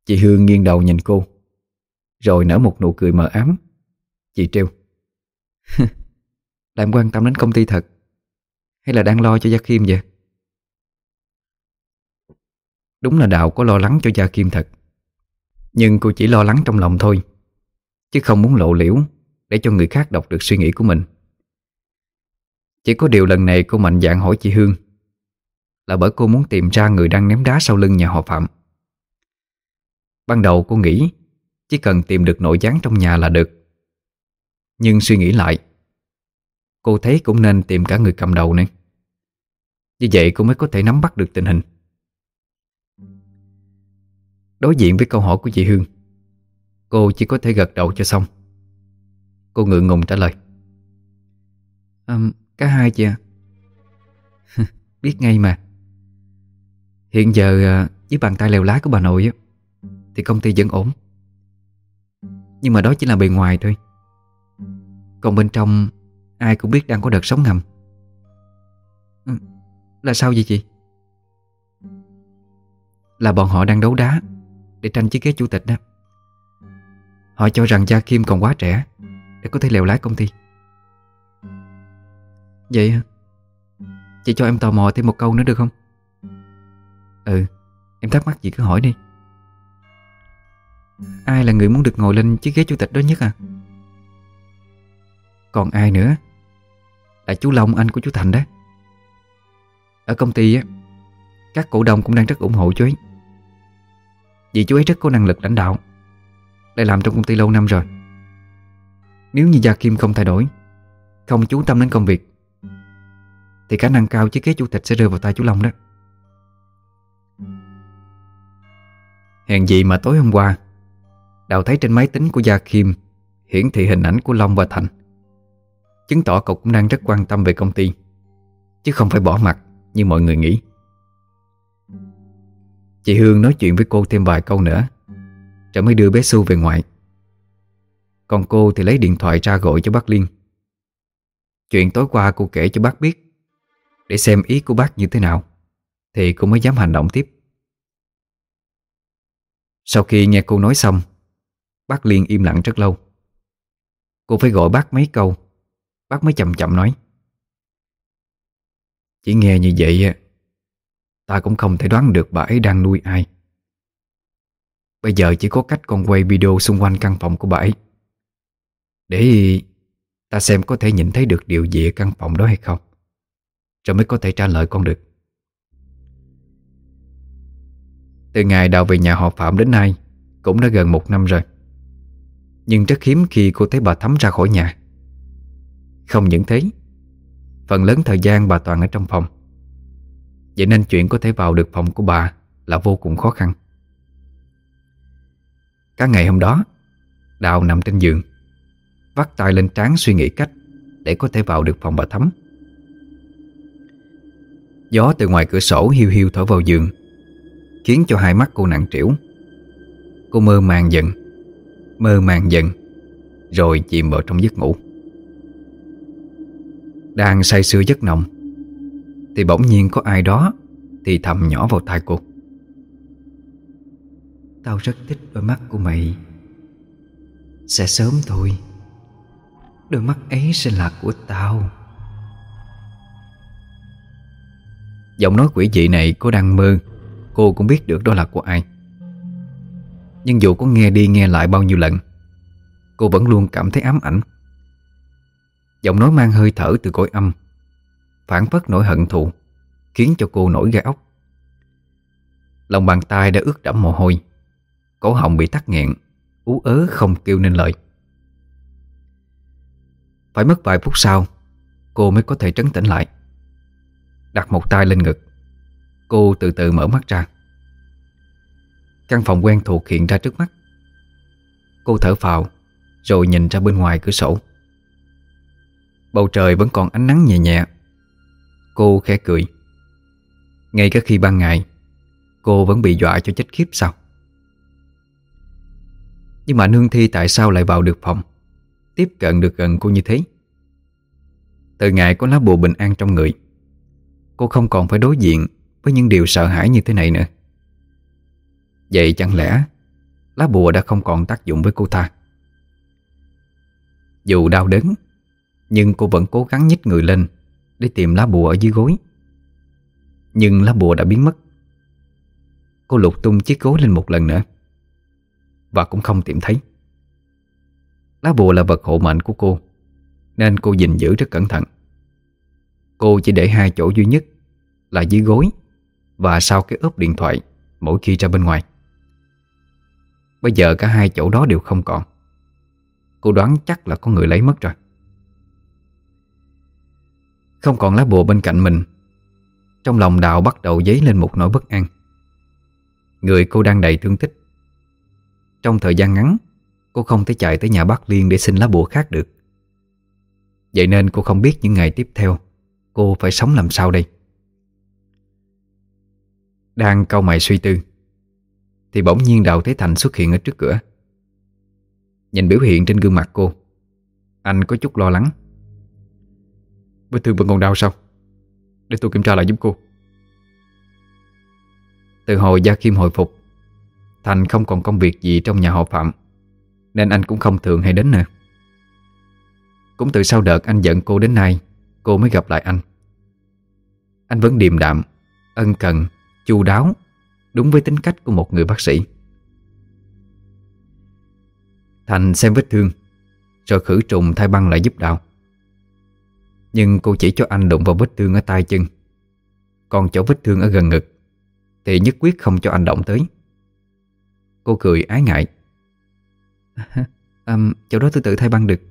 Chị Hương nghiêng đầu nhìn cô Rồi nở một nụ cười mờ ám. Chị trêu. Làm quan tâm đến công ty thật? Hay là đang lo cho Gia Kim vậy? Đúng là Đạo có lo lắng cho Gia Kim thật. Nhưng cô chỉ lo lắng trong lòng thôi Chứ không muốn lộ liễu Để cho người khác đọc được suy nghĩ của mình. Chỉ có điều lần này cô mạnh dạn hỏi chị Hương Là bởi cô muốn tìm ra người đang ném đá sau lưng nhà họ Phạm. Ban đầu cô nghĩ Chỉ cần tìm được nội gián trong nhà là được. Nhưng suy nghĩ lại, Cô thấy cũng nên tìm cả người cầm đầu nữa Như vậy cô mới có thể nắm bắt được tình hình. Đối diện với câu hỏi của chị Hương Cô chỉ có thể gật đầu cho xong. Cô ngượng ngùng trả lời. À, Cả hai chị à Biết ngay mà. Hiện giờ à, với bàn tay lèo lá của bà nội á Thì công ty vẫn ổn. Nhưng mà đó chỉ là bề ngoài thôi. Còn bên trong Ai cũng biết đang có đợt sống ngầm. Là sao vậy chị? Là bọn họ đang đấu đá Để tranh chiếc ghế chủ tịch đó Họ cho rằng Gia Kim còn quá trẻ Để có thể lèo lái công ty Vậy hả? Chị cho em tò mò thêm một câu nữa được không? Ừ Em thắc mắc gì cứ hỏi đi Ai là người muốn được ngồi lên chiếc ghế chủ tịch đó nhất à? Còn ai nữa? Là chú Long, anh của chú Thành đó Ở công ty á, Các cổ đông cũng đang rất ủng hộ chú ấy Vì chú ấy rất có năng lực lãnh đạo lại làm trong công ty lâu năm rồi. Nếu như Gia Kim không thay đổi, Không chú tâm đến công việc, Thì khả năng cao chiếc ghế chủ tịch sẽ rơi vào tay chú Long đó. Hèn gì mà tối hôm qua, Đào thấy trên máy tính của Gia Kim Hiển thị hình ảnh của Long và Thành. Chứng tỏ cậu cũng đang rất quan tâm về công ty, Chứ không phải bỏ mặt Như mọi người nghĩ. Chị Hương nói chuyện với cô thêm vài câu nữa. Rồi mới đưa bé xu về ngoại. Còn cô thì lấy điện thoại ra gọi cho bác Liên. Chuyện tối qua cô kể cho bác biết. Để xem ý của bác như thế nào, Thì cô mới dám hành động tiếp. Sau khi nghe cô nói xong, Bác Liên im lặng rất lâu. Cô phải gọi bác mấy câu. Bác mới chậm chậm nói. Chỉ nghe như vậy Ta cũng không thể đoán được bà ấy đang nuôi ai. Bây giờ chỉ có cách con quay video xung quanh căn phòng của bà ấy. Để ta xem có thể nhìn thấy được điều gì ở căn phòng đó hay không, Rồi mới có thể trả lời con được. Từ ngày đào về nhà họ Phạm đến nay, Cũng đã gần một năm rồi. Nhưng rất hiếm khi cô thấy bà Thắm ra khỏi nhà. Không những thế, Phần lớn thời gian bà Toàn ở trong phòng. Vậy nên chuyện có thể vào được phòng của bà Là vô cùng khó khăn cả ngày hôm đó, Đào nằm trên giường, Vắt tay lên trán suy nghĩ cách Để có thể vào được phòng bà Thắm. Gió từ ngoài cửa sổ hiu hiu thổi vào giường, Khiến cho hai mắt cô nặng trĩu. Cô mơ màng dần, Mơ màng dần, Rồi chìm vào trong giấc ngủ. Đang say sưa giấc nồng, Thì bỗng nhiên có ai đó Thì thầm nhỏ vào tai cô. Tao rất thích đôi mắt của mày. Sẽ sớm thôi. Đôi mắt ấy sẽ là của tao. Giọng nói quỷ dị này cô đang mơ, Cô cũng biết được đó là của ai. Nhưng dù có nghe đi nghe lại bao nhiêu lần, Cô vẫn luôn cảm thấy ám ảnh. Giọng nói mang hơi thở từ cõi âm, Phản phất nỗi hận thù, Khiến cho cô nổi gai ốc. Lòng bàn tay đã ướt đẫm mồ hôi. Cổ họng bị tắc nghẹn, Ú ớ không kêu nên lời. Phải mất vài phút sau, Cô mới có thể trấn tĩnh lại. Đặt một tay lên ngực, Cô từ từ mở mắt ra. Căn phòng quen thuộc hiện ra trước mắt. Cô thở phào, Rồi nhìn ra bên ngoài cửa sổ. Bầu trời vẫn còn ánh nắng nhẹ nhẹ. Cô khẽ cười. Ngay cả khi ban ngày, Cô vẫn bị dọa cho chết khiếp sao? Nhưng mà nương thi tại sao lại vào được phòng? Tiếp cận được gần cô như thế. Từ ngày có lá bùa bình an trong người, Cô không còn phải đối diện Với những điều sợ hãi như thế này nữa. Vậy chẳng lẽ Lá bùa đã không còn tác dụng với cô ta? Dù đau đớn, nhưng cô vẫn cố gắng nhích người lên Để tìm lá bùa ở dưới gối. Nhưng lá bùa đã biến mất. Cô lục tung chiếc gối lên một lần nữa. Và cũng không tìm thấy. Lá bùa là vật hộ mệnh của cô, Nên cô gìn giữ rất cẩn thận. Cô chỉ để hai chỗ duy nhất, Là dưới gối Và sau cái ốp điện thoại Mỗi khi ra bên ngoài. Bây giờ cả hai chỗ đó đều không còn. Cô đoán chắc là có người lấy mất rồi. Không còn lá bùa bên cạnh mình, Trong lòng Đào bắt đầu dấy lên một nỗi bất an. Người cô đang đầy thương tích trong thời gian ngắn, Cô không thể chạy tới nhà bác Liên để xin lá bùa khác được. Vậy nên cô không biết những ngày tiếp theo, Cô phải sống làm sao đây? Đang cau mày suy tư, Thì bỗng nhiên Đào Thế Thành xuất hiện ở trước cửa. Nhìn biểu hiện trên gương mặt cô, Anh có chút lo lắng. Vết thương vẫn còn đau sao? Để tôi kiểm tra lại giúp cô. Từ hồi Gia Kim hồi phục Thành không còn công việc gì trong nhà họ Phạm Nên anh cũng không thường hay đến nữa. Cũng từ sau đợt anh giận cô đến nay Cô mới gặp lại anh. Anh vẫn điềm đạm Ân cần, chu đáo Đúng với tính cách của một người bác sĩ. Thành xem vết thương Rồi khử trùng thay băng lại giúp đạo Nhưng cô chỉ cho anh đụng vào vết thương ở tay chân. Còn chỗ vết thương ở gần ngực Thì nhất quyết không cho anh động tới. Cô cười ái ngại. Um, Chỗ đó tôi tự thay băng được.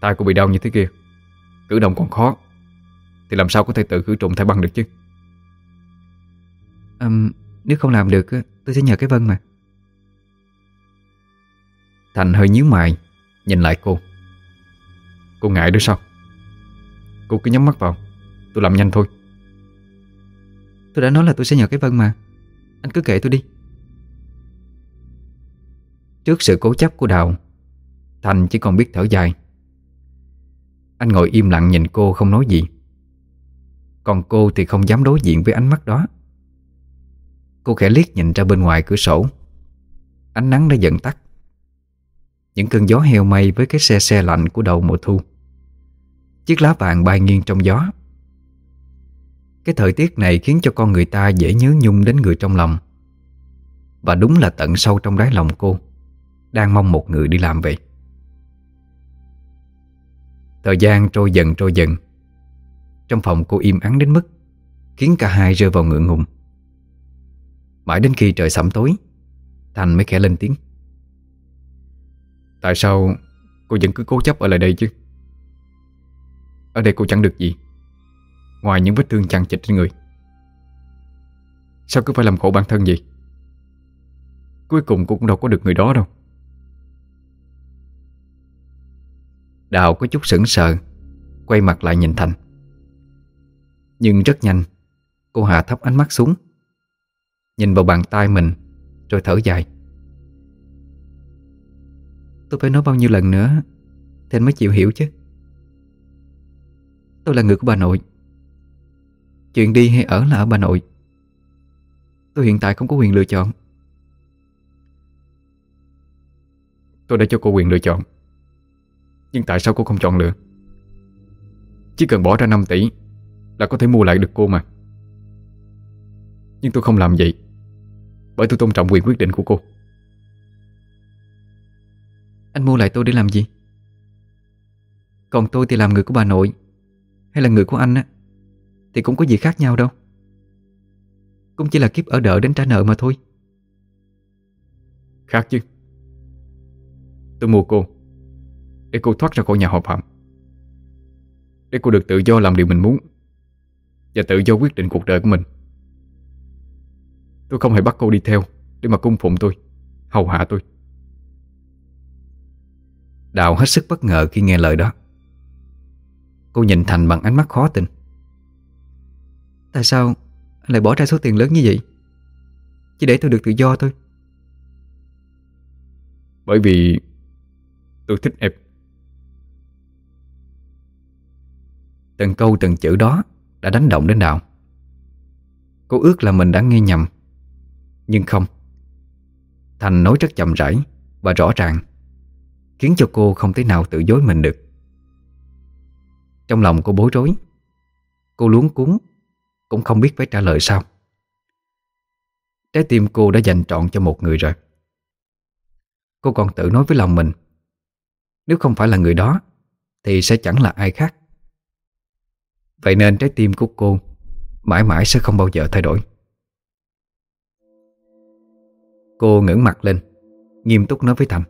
Tay cô bị đau như thế kia. Cử động còn khó. Thì làm sao có thể tự khử trùng thay băng được chứ? Um, Nếu không làm được Tôi sẽ nhờ cái Vân mà. Thành hơi nhíu mày Nhìn lại cô. Cô ngại đó sao? Cô cứ nhắm mắt vào Tôi làm nhanh thôi. Tôi đã nói là tôi sẽ nhờ cái Vân mà. Anh cứ kệ tôi đi Trước sự cố chấp của Đào. Thành chỉ còn biết thở dài. Anh ngồi im lặng nhìn cô không nói gì. Còn cô thì không dám đối diện với ánh mắt đó. Cô khẽ liếc nhìn ra bên ngoài cửa sổ. Ánh nắng đã dần tắt. Những cơn gió heo mây với cái xe xe lạnh của đầu mùa thu. Chiếc lá vàng bay nghiêng trong gió. Cái thời tiết này khiến cho con người ta dễ nhớ nhung đến người trong lòng. Và đúng là tận sâu trong đáy lòng cô. Đang mong một người đi làm vậy. Thời gian trôi dần trôi dần. Trong phòng cô im ắng đến mức Khiến cả hai rơi vào ngượng ngùng Mãi đến khi trời sẩm tối, Thành mới khẽ lên tiếng. Tại sao cô vẫn cứ cố chấp ở lại đây chứ? Ở đây cô chẳng được gì, Ngoài những vết thương chằng chịt trên người. Sao cứ phải làm khổ bản thân vậy? Cuối cùng cô cũng đâu có được người đó đâu. Đào có chút sững sờ, Quay mặt lại nhìn Thành. Nhưng rất nhanh, Cô hạ thấp ánh mắt xuống, Nhìn vào bàn tay mình, Rồi thở dài. Tôi phải nói bao nhiêu lần nữa, Thì anh mới chịu hiểu chứ? Tôi là người của bà nội. Chuyện đi hay ở là ở bà nội. Tôi hiện tại không có quyền lựa chọn. Tôi đã cho cô quyền lựa chọn. Nhưng tại sao cô không chọn lựa? Chỉ cần bỏ ra 5 tỷ Là có thể mua lại được cô mà. Nhưng tôi không làm vậy Bởi tôi tôn trọng quyền quyết định của cô. Anh mua lại tôi để làm gì? Còn tôi thì làm người của bà nội Hay là người của anh á Thì cũng có gì khác nhau đâu. Cũng chỉ là kiếp ở đợi đến trả nợ mà thôi. Khác chứ. Tôi mua cô để cô thoát ra khỏi nhà họ Phạm Để cô được tự do làm điều mình muốn Và tự do quyết định cuộc đời của mình. Tôi không hề bắt cô đi theo Để mà cung phụng tôi, Hầu hạ tôi. Đào hết sức bất ngờ khi nghe lời đó. Cô nhìn Thành bằng ánh mắt khó tin. Tại sao anh lại bỏ ra số tiền lớn như vậy? Chỉ để tôi được tự do thôi. Bởi vì Tôi thích em. Từng câu từng chữ đó Đã đánh động đến đạo. Cô ước là mình đã nghe nhầm. Nhưng không. Thành nói rất chậm rãi Và rõ ràng, Khiến cho cô không thể nào tự dối mình được. Trong lòng cô bối rối, Cô luống cuốn Cũng không biết phải trả lời sao. Trái tim cô đã dành trọn cho một người rồi. Cô còn tự nói với lòng mình, Nếu không phải là người đó, Thì sẽ chẳng là ai khác. Vậy nên trái tim của cô Mãi mãi sẽ không bao giờ thay đổi. Cô ngẩng mặt lên, Nghiêm túc nói với Thành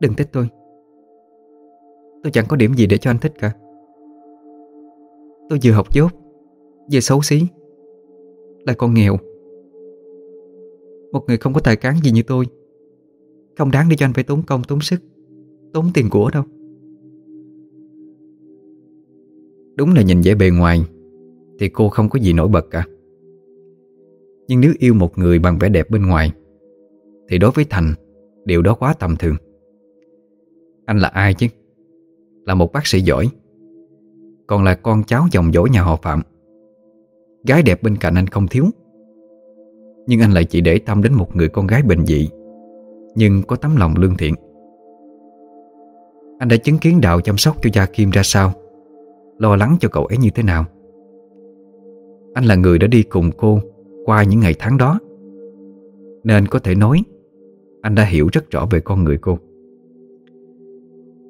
Đừng thích tôi. Tôi chẳng có điểm gì để cho anh thích cả. Tôi vừa học dốt, Vừa xấu xí, Lại còn nghèo. Một người không có tài cán gì như tôi, Không đáng để cho anh phải tốn công, tốn sức, Tốn tiền của đâu. Đúng là nhìn vẻ bề ngoài, Thì cô không có gì nổi bật cả. Nhưng nếu yêu một người bằng vẻ đẹp bên ngoài, Thì đối với Thành, Điều đó quá tầm thường. Anh là ai chứ? Là một bác sĩ giỏi, Còn là con cháu dòng dõi nhà họ Phạm. Gái đẹp bên cạnh anh không thiếu. Nhưng anh lại chỉ để tâm đến một người con gái bình dị, Nhưng có tấm lòng lương thiện. Anh đã chứng kiến Đạo chăm sóc cho Gia Kim ra sao? Lo lắng cho cậu ấy như thế nào? Anh là người đã đi cùng cô Qua những ngày tháng đó. Nên có thể nói, Anh đã hiểu rất rõ về con người cô.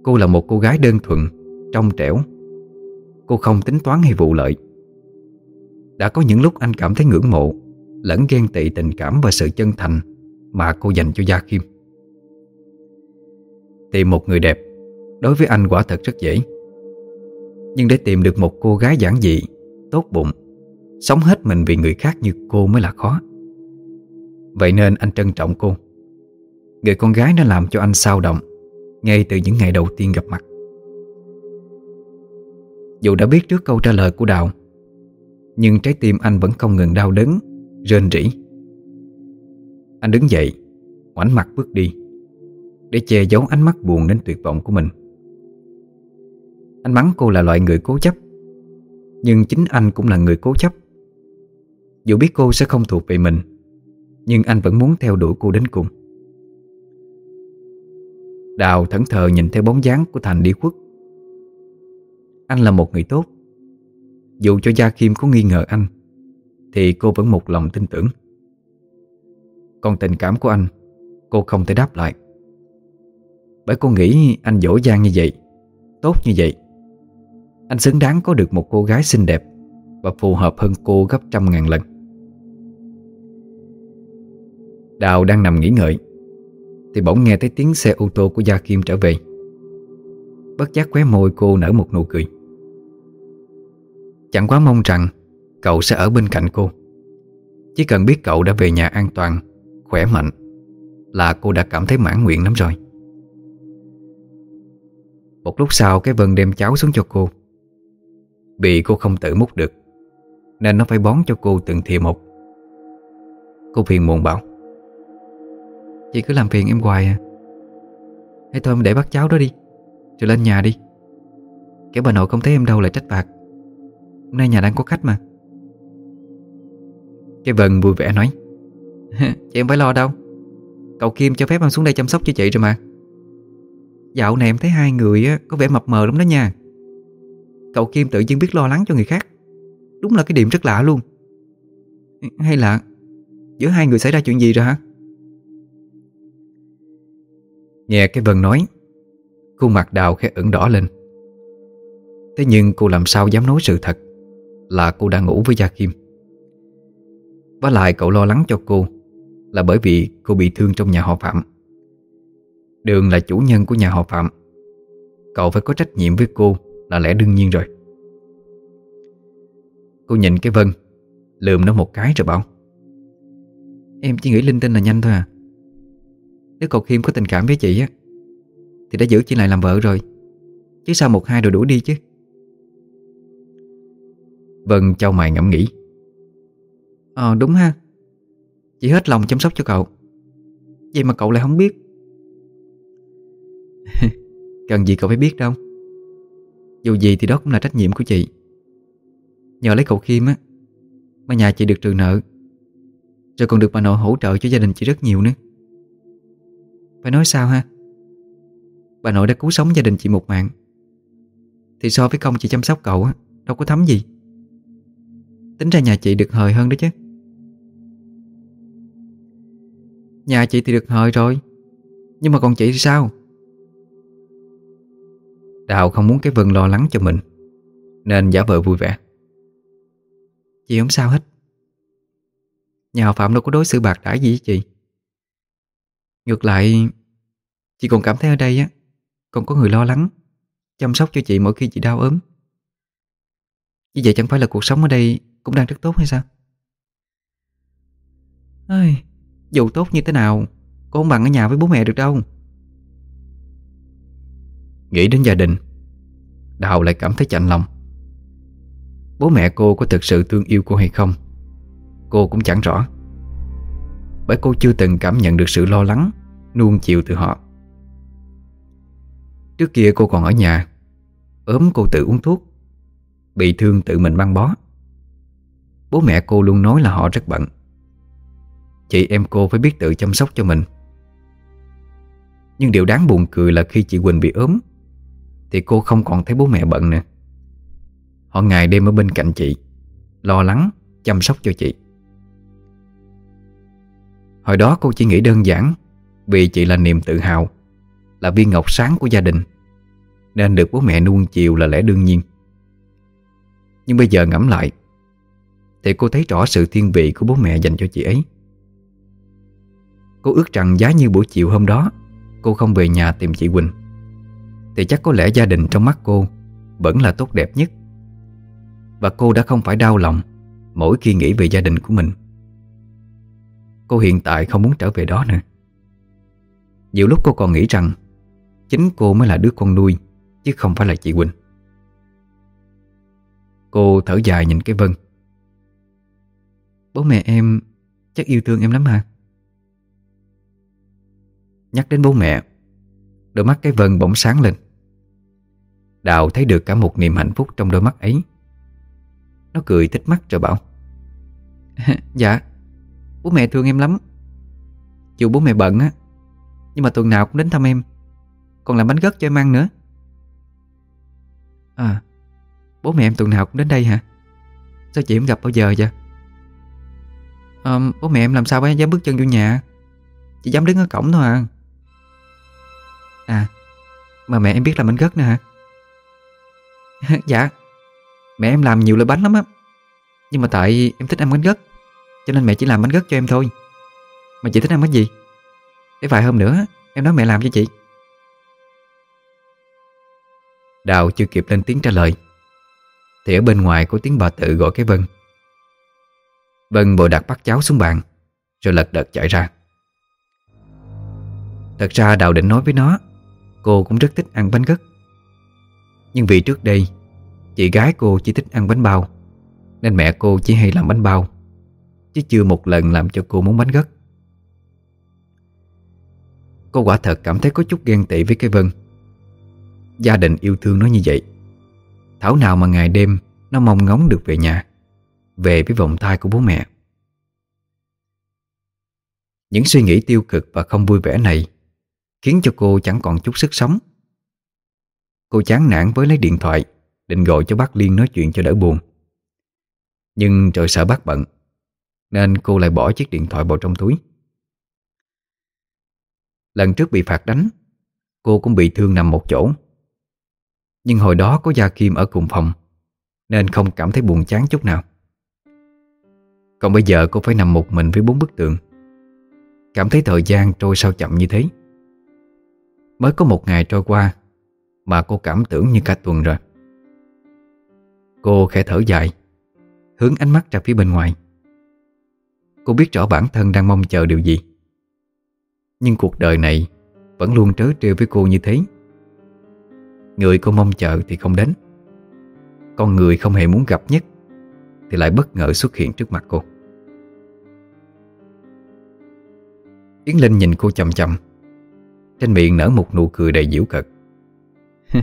Cô là một cô gái đơn thuần, Trong trẻo. Cô không tính toán hay vụ lợi. Đã có những lúc anh cảm thấy ngưỡng mộ, Lẫn ghen tị tình cảm và sự chân thành Mà cô dành cho Gia Kim Tìm một người đẹp, Đối với anh quả thật rất dễ. Nhưng để tìm được một cô gái giản dị, Tốt bụng, Sống hết mình vì người khác như cô mới là khó. Vậy nên anh trân trọng cô. Người con gái đã làm cho anh sao động Ngay từ những ngày đầu tiên gặp mặt. Dù đã biết trước câu trả lời của Đào, Nhưng trái tim anh vẫn không ngừng đau đớn, Rên rỉ. Anh đứng dậy, Ngoảnh mặt bước đi, Để che giấu ánh mắt buồn đến tuyệt vọng của mình. Anh mắng cô là loại người cố chấp. Nhưng chính anh cũng là người cố chấp. Dù biết cô sẽ không thuộc về mình, Nhưng anh vẫn muốn theo đuổi cô đến cùng. Đào thẫn thờ nhìn theo bóng dáng của Thành đi khuất. Anh là một người tốt. Dù cho Gia Kim có nghi ngờ anh, Thì cô vẫn một lòng tin tưởng. Còn tình cảm của anh, Cô không thể đáp lại. Bởi cô nghĩ anh dỗ dàng như vậy, Tốt như vậy. Anh xứng đáng có được một cô gái xinh đẹp Và phù hợp hơn cô gấp trăm ngàn lần. Đào đang nằm nghỉ ngợi Thì bỗng nghe thấy tiếng xe ô tô của Gia Kim trở về. Bất giác khóe môi cô nở một nụ cười. Chẳng quá mong rằng Cậu sẽ ở bên cạnh cô. Chỉ cần biết cậu đã về nhà an toàn, Khỏe mạnh Là cô đã cảm thấy mãn nguyện lắm rồi. Một lúc sau, cái Vân đem cháo xuống cho cô. Vì cô không tự múc được Nên nó phải bón cho cô từng thìa một. Cô phiền muộn bảo Chị cứ làm phiền em hoài à. Hay thôi em để bắt cháu đó đi Rồi lên nhà đi. Kẻ bà nội không thấy em đâu lại trách phạt. Hôm nay nhà đang có khách mà. Cái Vân vui vẻ nói Chị em phải lo đâu. Cậu Kim cho phép em xuống đây chăm sóc cho chị rồi mà. Dạo này em thấy hai người á, có vẻ mập mờ lắm đó nha. Cậu Kim tự nhiên biết lo lắng cho người khác. Đúng là cái điểm rất lạ luôn. Hay là Giữa hai người xảy ra chuyện gì rồi hả? Nghe cái Vân nói, Khuôn mặt đào khẽ ửng đỏ lên. Thế nhưng cô làm sao dám nói sự thật Là cô đang ngủ với Gia Kim? Và lại cậu lo lắng cho cô Là bởi vì cô bị thương trong nhà họ Phạm. Đường là chủ nhân của nhà họ Phạm. Cậu phải có trách nhiệm với cô là lẽ đương nhiên rồi. Cô nhìn cái Vân, Lườm nó một cái rồi bảo, Em chỉ nghĩ linh tinh là nhanh thôi à. Nếu cậu khiêm có tình cảm với chị á, Thì đã giữ chị lại làm vợ rồi, Chứ sao một hai rồi đuổi đi chứ? Vân châu mày ngẫm nghĩ Ờ đúng ha. Chị hết lòng chăm sóc cho cậu. Vậy mà cậu lại không biết. Cần gì cậu phải biết đâu. Dù gì thì đó cũng là trách nhiệm của chị. Nhờ lấy cậu Kim á, Mà nhà chị được trừ nợ. Rồi còn được bà nội hỗ trợ cho gia đình chị rất nhiều nữa. Phải nói sao ha? Bà nội đã cứu sống gia đình chị một mạng. Thì so với công chị chăm sóc cậu á, Đâu có thấm gì. Tính ra nhà chị được hời hơn đó chứ. Nhà chị thì được hời rồi, Nhưng mà còn chị thì sao? Đào không muốn cái Vân lo lắng cho mình Nên giả vờ vui vẻ. Chị không sao hết. Nhà họ Phạm đâu có đối xử bạc đãi gì với chị. Ngược lại Chị còn cảm thấy ở đây á Còn có người lo lắng Chăm sóc cho chị mỗi khi chị đau ốm. Như vậy chẳng phải là cuộc sống ở đây Cũng đang rất tốt hay sao? Ây, Dù tốt như thế nào Cô không bằng ở nhà với bố mẹ được đâu. Nghĩ đến gia đình, Đào lại cảm thấy chạnh lòng. Bố mẹ cô có thực sự thương yêu cô hay không? Cô cũng chẳng rõ. Bởi cô chưa từng cảm nhận được sự lo lắng, Nuông chiều từ họ. Trước kia cô còn ở nhà, ốm cô tự uống thuốc, Bị thương tự mình băng bó. Bố mẹ cô luôn nói là họ rất bận. Chị em cô phải biết tự chăm sóc cho mình. Nhưng điều đáng buồn cười là khi chị Quỳnh bị ốm thì cô không còn thấy bố mẹ bận nữa. Họ ngày đêm ở bên cạnh chị Lo lắng, chăm sóc cho chị. Hồi đó cô chỉ nghĩ đơn giản Vì chị là niềm tự hào Là viên ngọc sáng của gia đình Nên được bố mẹ nuông chiều là lẽ đương nhiên. Nhưng bây giờ ngẫm lại Thì cô thấy rõ sự thiên vị của bố mẹ dành cho chị ấy. Cô ước rằng giá như buổi chiều hôm đó Cô không về nhà tìm chị Quỳnh. Thì chắc có lẽ gia đình trong mắt cô Vẫn là tốt đẹp nhất. Và cô đã không phải đau lòng Mỗi khi nghĩ về gia đình của mình. Cô hiện tại không muốn trở về đó nữa. Nhiều lúc cô còn nghĩ rằng Chính cô mới là đứa con nuôi, Chứ không phải là chị Quỳnh. Cô thở dài nhìn cái Vân. Bố mẹ em chắc yêu thương em lắm hả? Nhắc đến bố mẹ, Đôi mắt cái Vân bỗng sáng lên. Đào thấy được cả một niềm hạnh phúc trong đôi mắt ấy. Nó cười thích mắt rồi bảo Dạ Bố mẹ thương em lắm. Dù bố mẹ bận á Nhưng mà tuần nào cũng đến thăm em. Còn làm bánh gất cho em ăn nữa. À Bố mẹ em tuần nào cũng đến đây hả? Sao chị không gặp bao giờ vậy? À, Bố mẹ em làm sao mới dám bước chân vô nhà? Chị dám đứng ở cổng thôi à. À Mà mẹ em biết làm bánh gất nữa hả? Dạ. Mẹ em làm nhiều loại bánh lắm á. Nhưng mà tại em thích ăn bánh gất, cho nên mẹ chỉ làm bánh gất cho em thôi. Mà chị thích ăn bánh gì? Để vài hôm nữa, em nói mẹ làm cho chị. Đào chưa kịp lên tiếng trả lời, Thì ở bên ngoài có tiếng bà tự gọi cái Vân. Vân vội đặt bắt cháo xuống bàn, Rồi lật đật chạy ra. Thật ra Đào định nói với nó, Cô cũng rất thích ăn bánh gất. Nhưng vì trước đây Chị gái cô chỉ thích ăn bánh bao, Nên mẹ cô chỉ hay làm bánh bao, Chứ chưa một lần làm cho cô muốn bánh gất. Cô quả thật cảm thấy có chút ghen tị với cái Vân. Gia đình yêu thương nó như vậy, Thảo nào mà ngày đêm Nó mong ngóng được về nhà, Về với vòng tay của bố mẹ. Những suy nghĩ tiêu cực và không vui vẻ này Khiến cho cô chẳng còn chút sức sống. Cô chán nản với lấy điện thoại Định gọi cho bác Liên nói chuyện cho đỡ buồn. Nhưng trời sợ bác bận, nên cô lại bỏ chiếc điện thoại vào trong túi. Lần trước bị phạt đánh, Cô cũng bị thương nằm một chỗ. Nhưng hồi đó có Gia Kim ở cùng phòng, Nên không cảm thấy buồn chán chút nào. Còn bây giờ cô phải nằm một mình với bốn bức tượng Cảm thấy thời gian trôi sao chậm như thế. Mới có một ngày trôi qua Mà cô cảm tưởng như cả tuần rồi. Cô khẽ thở dài, Hướng ánh mắt ra phía bên ngoài. Cô biết rõ bản thân đang mong chờ điều gì. Nhưng cuộc đời này Vẫn luôn trớ trêu với cô như thế. Người cô mong chờ thì không đến. Con người không hề muốn gặp nhất Thì lại bất ngờ xuất hiện trước mặt cô. Yến Linh nhìn cô chầm chầm Trên miệng nở một nụ cười đầy giễu cợt.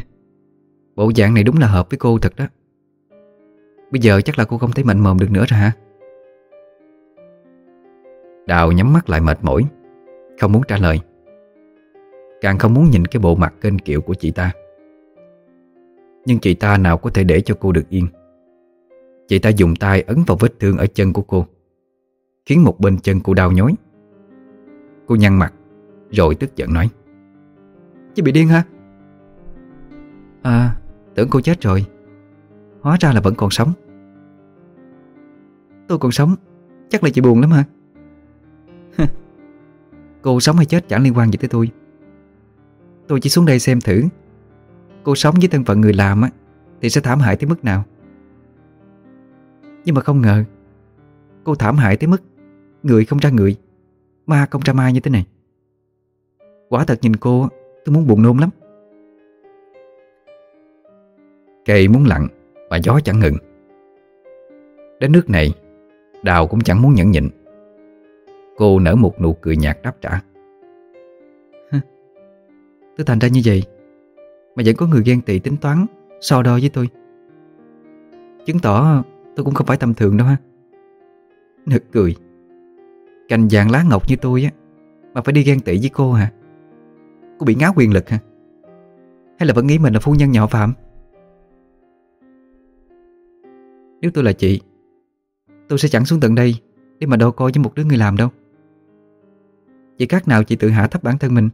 Bộ dạng này đúng là hợp với cô thật đó. Bây giờ chắc là cô không thấy mạnh mồm được nữa rồi hả? Đào nhắm mắt lại mệt mỏi, Không muốn trả lời. Càng không muốn nhìn cái bộ mặt kênh kiệu của chị ta. Nhưng chị ta nào có thể để cho cô được yên? Chị ta dùng tay ấn vào vết thương ở chân của cô, Khiến một bên chân cô đau nhói. Cô nhăn mặt, Rồi tức giận nói, Chị bị điên hả? À tưởng cô chết rồi. Hóa ra là vẫn còn sống. Tôi còn sống, Chắc là chị buồn lắm hả? Cô sống hay chết chẳng liên quan gì tới tôi. Tôi chỉ xuống đây xem thử. Cô sống với thân phận người làm á, Thì sẽ thảm hại tới mức nào? Nhưng mà không ngờ, Cô thảm hại tới mức Người không ra người, Ma không ra ma như thế này. Quả thật nhìn cô Tôi muốn buồn nôn lắm. Cây muốn lặng. Mà gió chẳng ngừng. Đến nước này, Đào cũng chẳng muốn nhẫn nhịn. Cô nở một nụ cười nhạt đáp trả. Tôi thành ra như vậy, Mà vẫn có người ghen tị tính toán, So đo với tôi. Chứng tỏ tôi cũng không phải tầm thường đâu ha. Nực cười. Cành vàng lá ngọc như tôi á, Mà phải đi ghen tị với cô hả? Cô bị ngáo quyền lực hả? Hay là vẫn nghĩ mình là phu nhân nhỏ Phạm? Nếu tôi là chị, Tôi sẽ chẳng xuống tận đây Để mà đo coi với một đứa người làm đâu. Chỉ khác nào chị tự hạ thấp bản thân mình,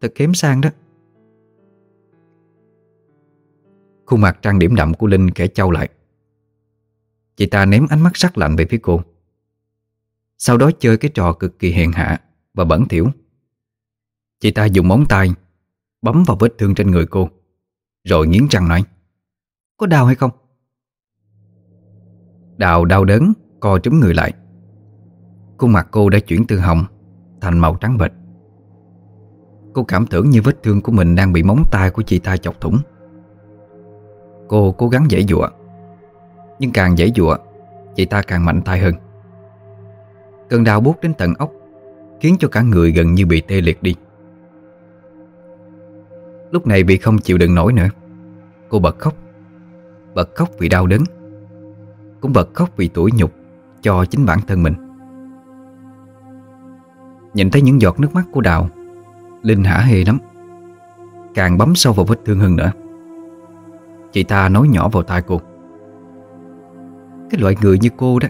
Thật kém sang đó. Khuôn mặt trang điểm đậm của Linh kẻ trâu lại. Chị ta ném ánh mắt sắc lạnh về phía cô. Sau đó chơi cái trò cực kỳ hèn hạ Và bẩn thỉu. Chị ta dùng móng tay Bấm vào vết thương trên người cô, Rồi nghiến răng nói, Có đau hay không? Đào đau đớn, Co trúng người lại. Khuôn mặt cô đã chuyển từ hồng Thành màu trắng bệch. Cô cảm tưởng như vết thương của mình Đang bị móng tay của chị ta chọc thủng. Cô cố gắng dễ dụa Nhưng càng dễ dụa Chị ta càng mạnh tay hơn. Cơn đau buốt đến tận ốc Khiến cho cả người gần như bị tê liệt đi. Lúc này bị không chịu đựng nổi nữa, Cô bật khóc Bật khóc vì đau đớn. Cũng bật khóc vì tủi nhục Cho chính bản thân mình. Nhìn thấy những giọt nước mắt của Đào Linh hả hê lắm, Càng bấm sâu vào vết thương hơn nữa. Chị ta nói nhỏ vào tai cô. Cái loại người như cô đó,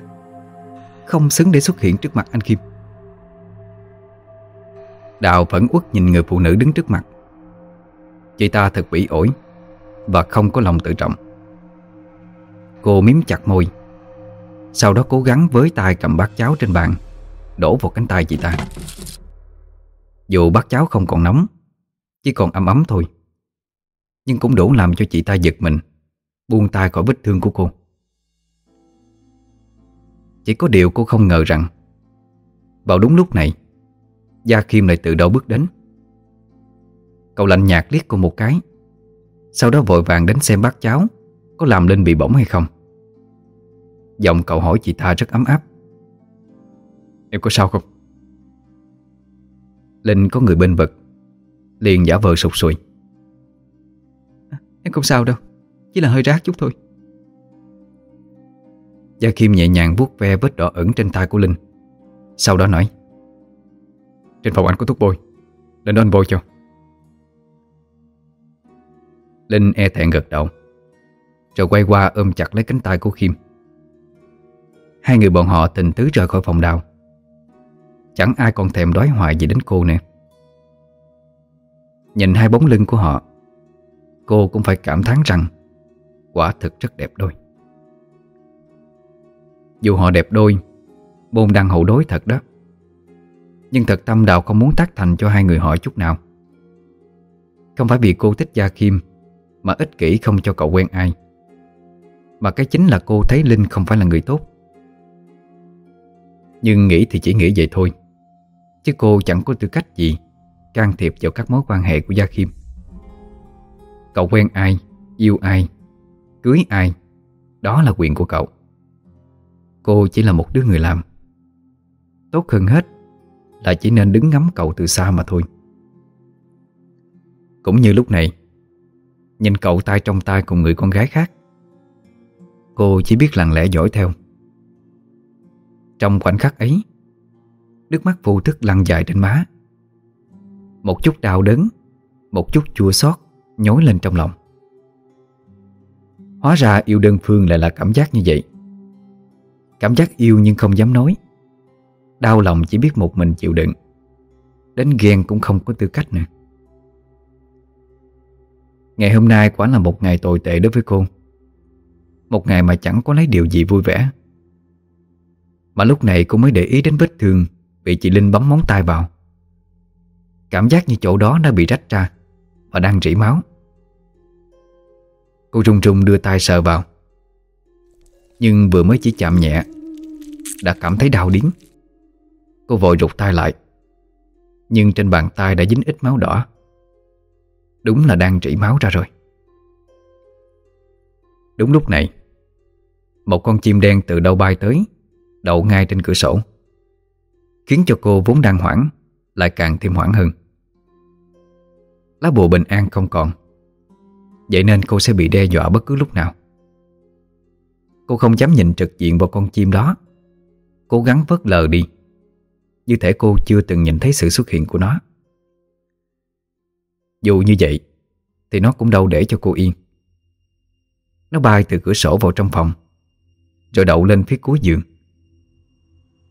Không xứng để xuất hiện trước mặt anh Kim. Đào vẫn uất nhìn người phụ nữ đứng trước mặt. Chị ta thật bỉ ổi Và không có lòng tự trọng. Cô miếm chặt môi sau đó cố gắng với tay cầm bát cháo trên bàn. Đổ vào cánh tay chị ta. Dù bát cháo không còn nóng, Chỉ còn ấm ấm thôi. Nhưng cũng đủ làm cho chị ta giật mình, Buông tay khỏi vết thương của cô. Chỉ có điều cô không ngờ rằng, Vào đúng lúc này, Gia Kim lại từ đâu bước đến. Cậu lạnh nhạt liếc cô một cái, Sau đó vội vàng đến xem bác cháu Có làm Linh bị bỏng hay không. Giọng cậu hỏi chị ta rất ấm áp. Em có sao không? Linh có người bên vực Liền giả vờ sụt sùi. Em không sao đâu Chỉ là hơi rát chút thôi. Gia Kim nhẹ nhàng vuốt ve vết đỏ ẩn trên tay của Linh. Sau đó nói Trên phòng anh có thuốc bôi Lên đó anh bôi cho. Linh e thẹn gật đầu Rồi quay qua ôm chặt lấy cánh tay của Khiêm Hai người bọn họ tình tứ rời khỏi phòng đào. Chẳng ai còn thèm đói hoài gì đến cô nữa. Nhìn hai bóng lưng của họ, Cô cũng phải cảm thán rằng Quả thực rất đẹp đôi. Dù họ đẹp đôi Bôn đang hậu đối thật đó. Nhưng thật tâm Đào không muốn tác thành cho hai người họ chút nào. Không phải vì cô thích Gia Kim Mà ích kỷ không cho cậu quen ai. Mà cái chính là cô thấy Linh không phải là người tốt. Nhưng nghĩ thì chỉ nghĩ vậy thôi. Chứ cô chẳng có tư cách gì Can thiệp vào các mối quan hệ của Gia Kim Cậu quen ai, yêu ai, cưới ai Đó là quyền của cậu. Cô chỉ là một đứa người làm. Tốt hơn hết Là chỉ nên đứng ngắm cậu từ xa mà thôi. Cũng như lúc này Nhìn cậu tay trong tay cùng người con gái khác Cô chỉ biết lặng lẽ dõi theo. Trong khoảnh khắc ấy. Nước mắt vô thức lăn dài trên má. Một chút đau đớn, Một chút chua xót Nhối lên trong lòng. Hóa ra yêu đơn phương lại là cảm giác như vậy. Cảm giác yêu nhưng không dám nói. Đau lòng chỉ biết một mình chịu đựng. Đến ghen cũng không có tư cách nữa. Ngày hôm nay quả là một ngày tồi tệ đối với cô. Một ngày mà chẳng có lấy điều gì vui vẻ. Mà lúc này cô mới để ý đến vết thương Bị chị Linh bấm móng tay vào. Cảm giác như chỗ đó đã bị rách ra Và đang rỉ máu. Cô run run đưa tay sờ vào. Nhưng vừa mới chỉ chạm nhẹ, Đã cảm thấy đau điếng. Cô vội rụt tay lại, Nhưng trên bàn tay đã dính ít máu đỏ. Đúng là đang rỉ máu ra rồi. Đúng lúc này, Một con chim đen từ đâu bay tới Đậu ngay trên cửa sổ, Khiến cho cô vốn đang hoảng, Lại càng thêm hoảng hơn. Lá bùa bình an không còn, Vậy nên cô sẽ bị đe dọa bất cứ lúc nào. Cô không dám nhìn trực diện vào con chim đó, Cố gắng vớt lờ đi, Như thể cô chưa từng nhìn thấy sự xuất hiện của nó. Dù như vậy, Thì nó cũng đâu để cho cô yên. Nó bay từ cửa sổ vào trong phòng, Rồi đậu lên phía cuối giường.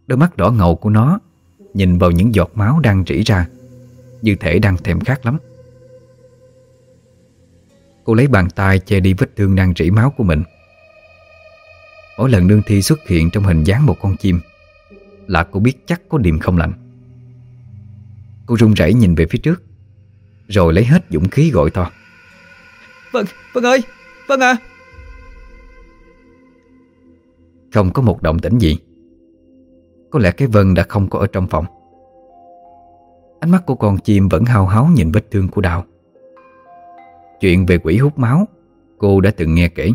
Đôi mắt đỏ ngầu của nó Nhìn vào những giọt máu đang rỉ ra Như thể đang thèm khát lắm. Cô lấy bàn tay che đi vết thương đang rỉ máu của mình. Mỗi lần nương thi xuất hiện trong hình dáng một con chim Là cô biết chắc có điểm không lành. Cô run rẩy nhìn về phía trước Rồi lấy hết dũng khí gọi to. Vâng, Vân ơi, Vân à. Không có một động tĩnh gì có lẽ cái Vân đã không có ở trong phòng. Ánh mắt của con chim vẫn hao háo nhìn vết thương của Đào. Chuyện về quỷ hút máu, Cô đã từng nghe kể.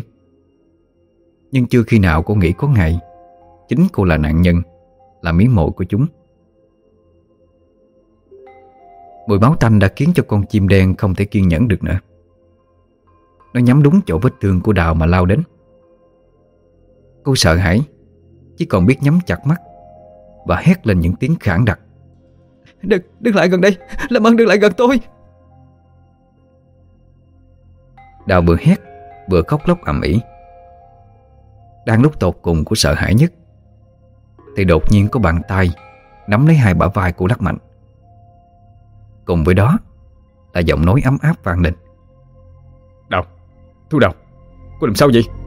Nhưng chưa khi nào cô nghĩ có ngày, Chính cô là nạn nhân, Là miếng mồi của chúng. Mùi máu tanh đã khiến cho con chim đen Không thể kiên nhẫn được nữa. Nó nhắm đúng chỗ vết thương của Đào mà lao đến. Cô sợ hãi, Chỉ còn biết nhắm chặt mắt. Và hét lên những tiếng khản đặc. Đừng, đừng lại gần đây Làm ơn đừng lại gần tôi. Đào vừa hét Vừa khóc lóc ầm ĩ. Đang lúc tột cùng của sợ hãi nhất Thì đột nhiên có bàn tay Nắm lấy hai bả vai của lắc mạnh. Cùng với đó Là giọng nói ấm áp vang lên. Đào, Thu Đào Cô làm sao vậy?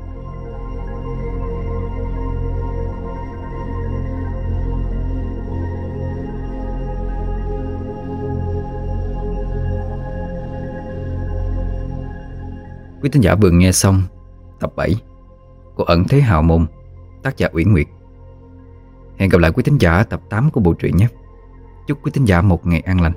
Quý thính giả vừa nghe xong Tập 7 của Ẩn Thế Hào Môn, Tác giả Uyển Nguyệt. Hẹn gặp lại quý thính giả tập 8 của bộ truyện nhé. Chúc quý thính giả một ngày an lành.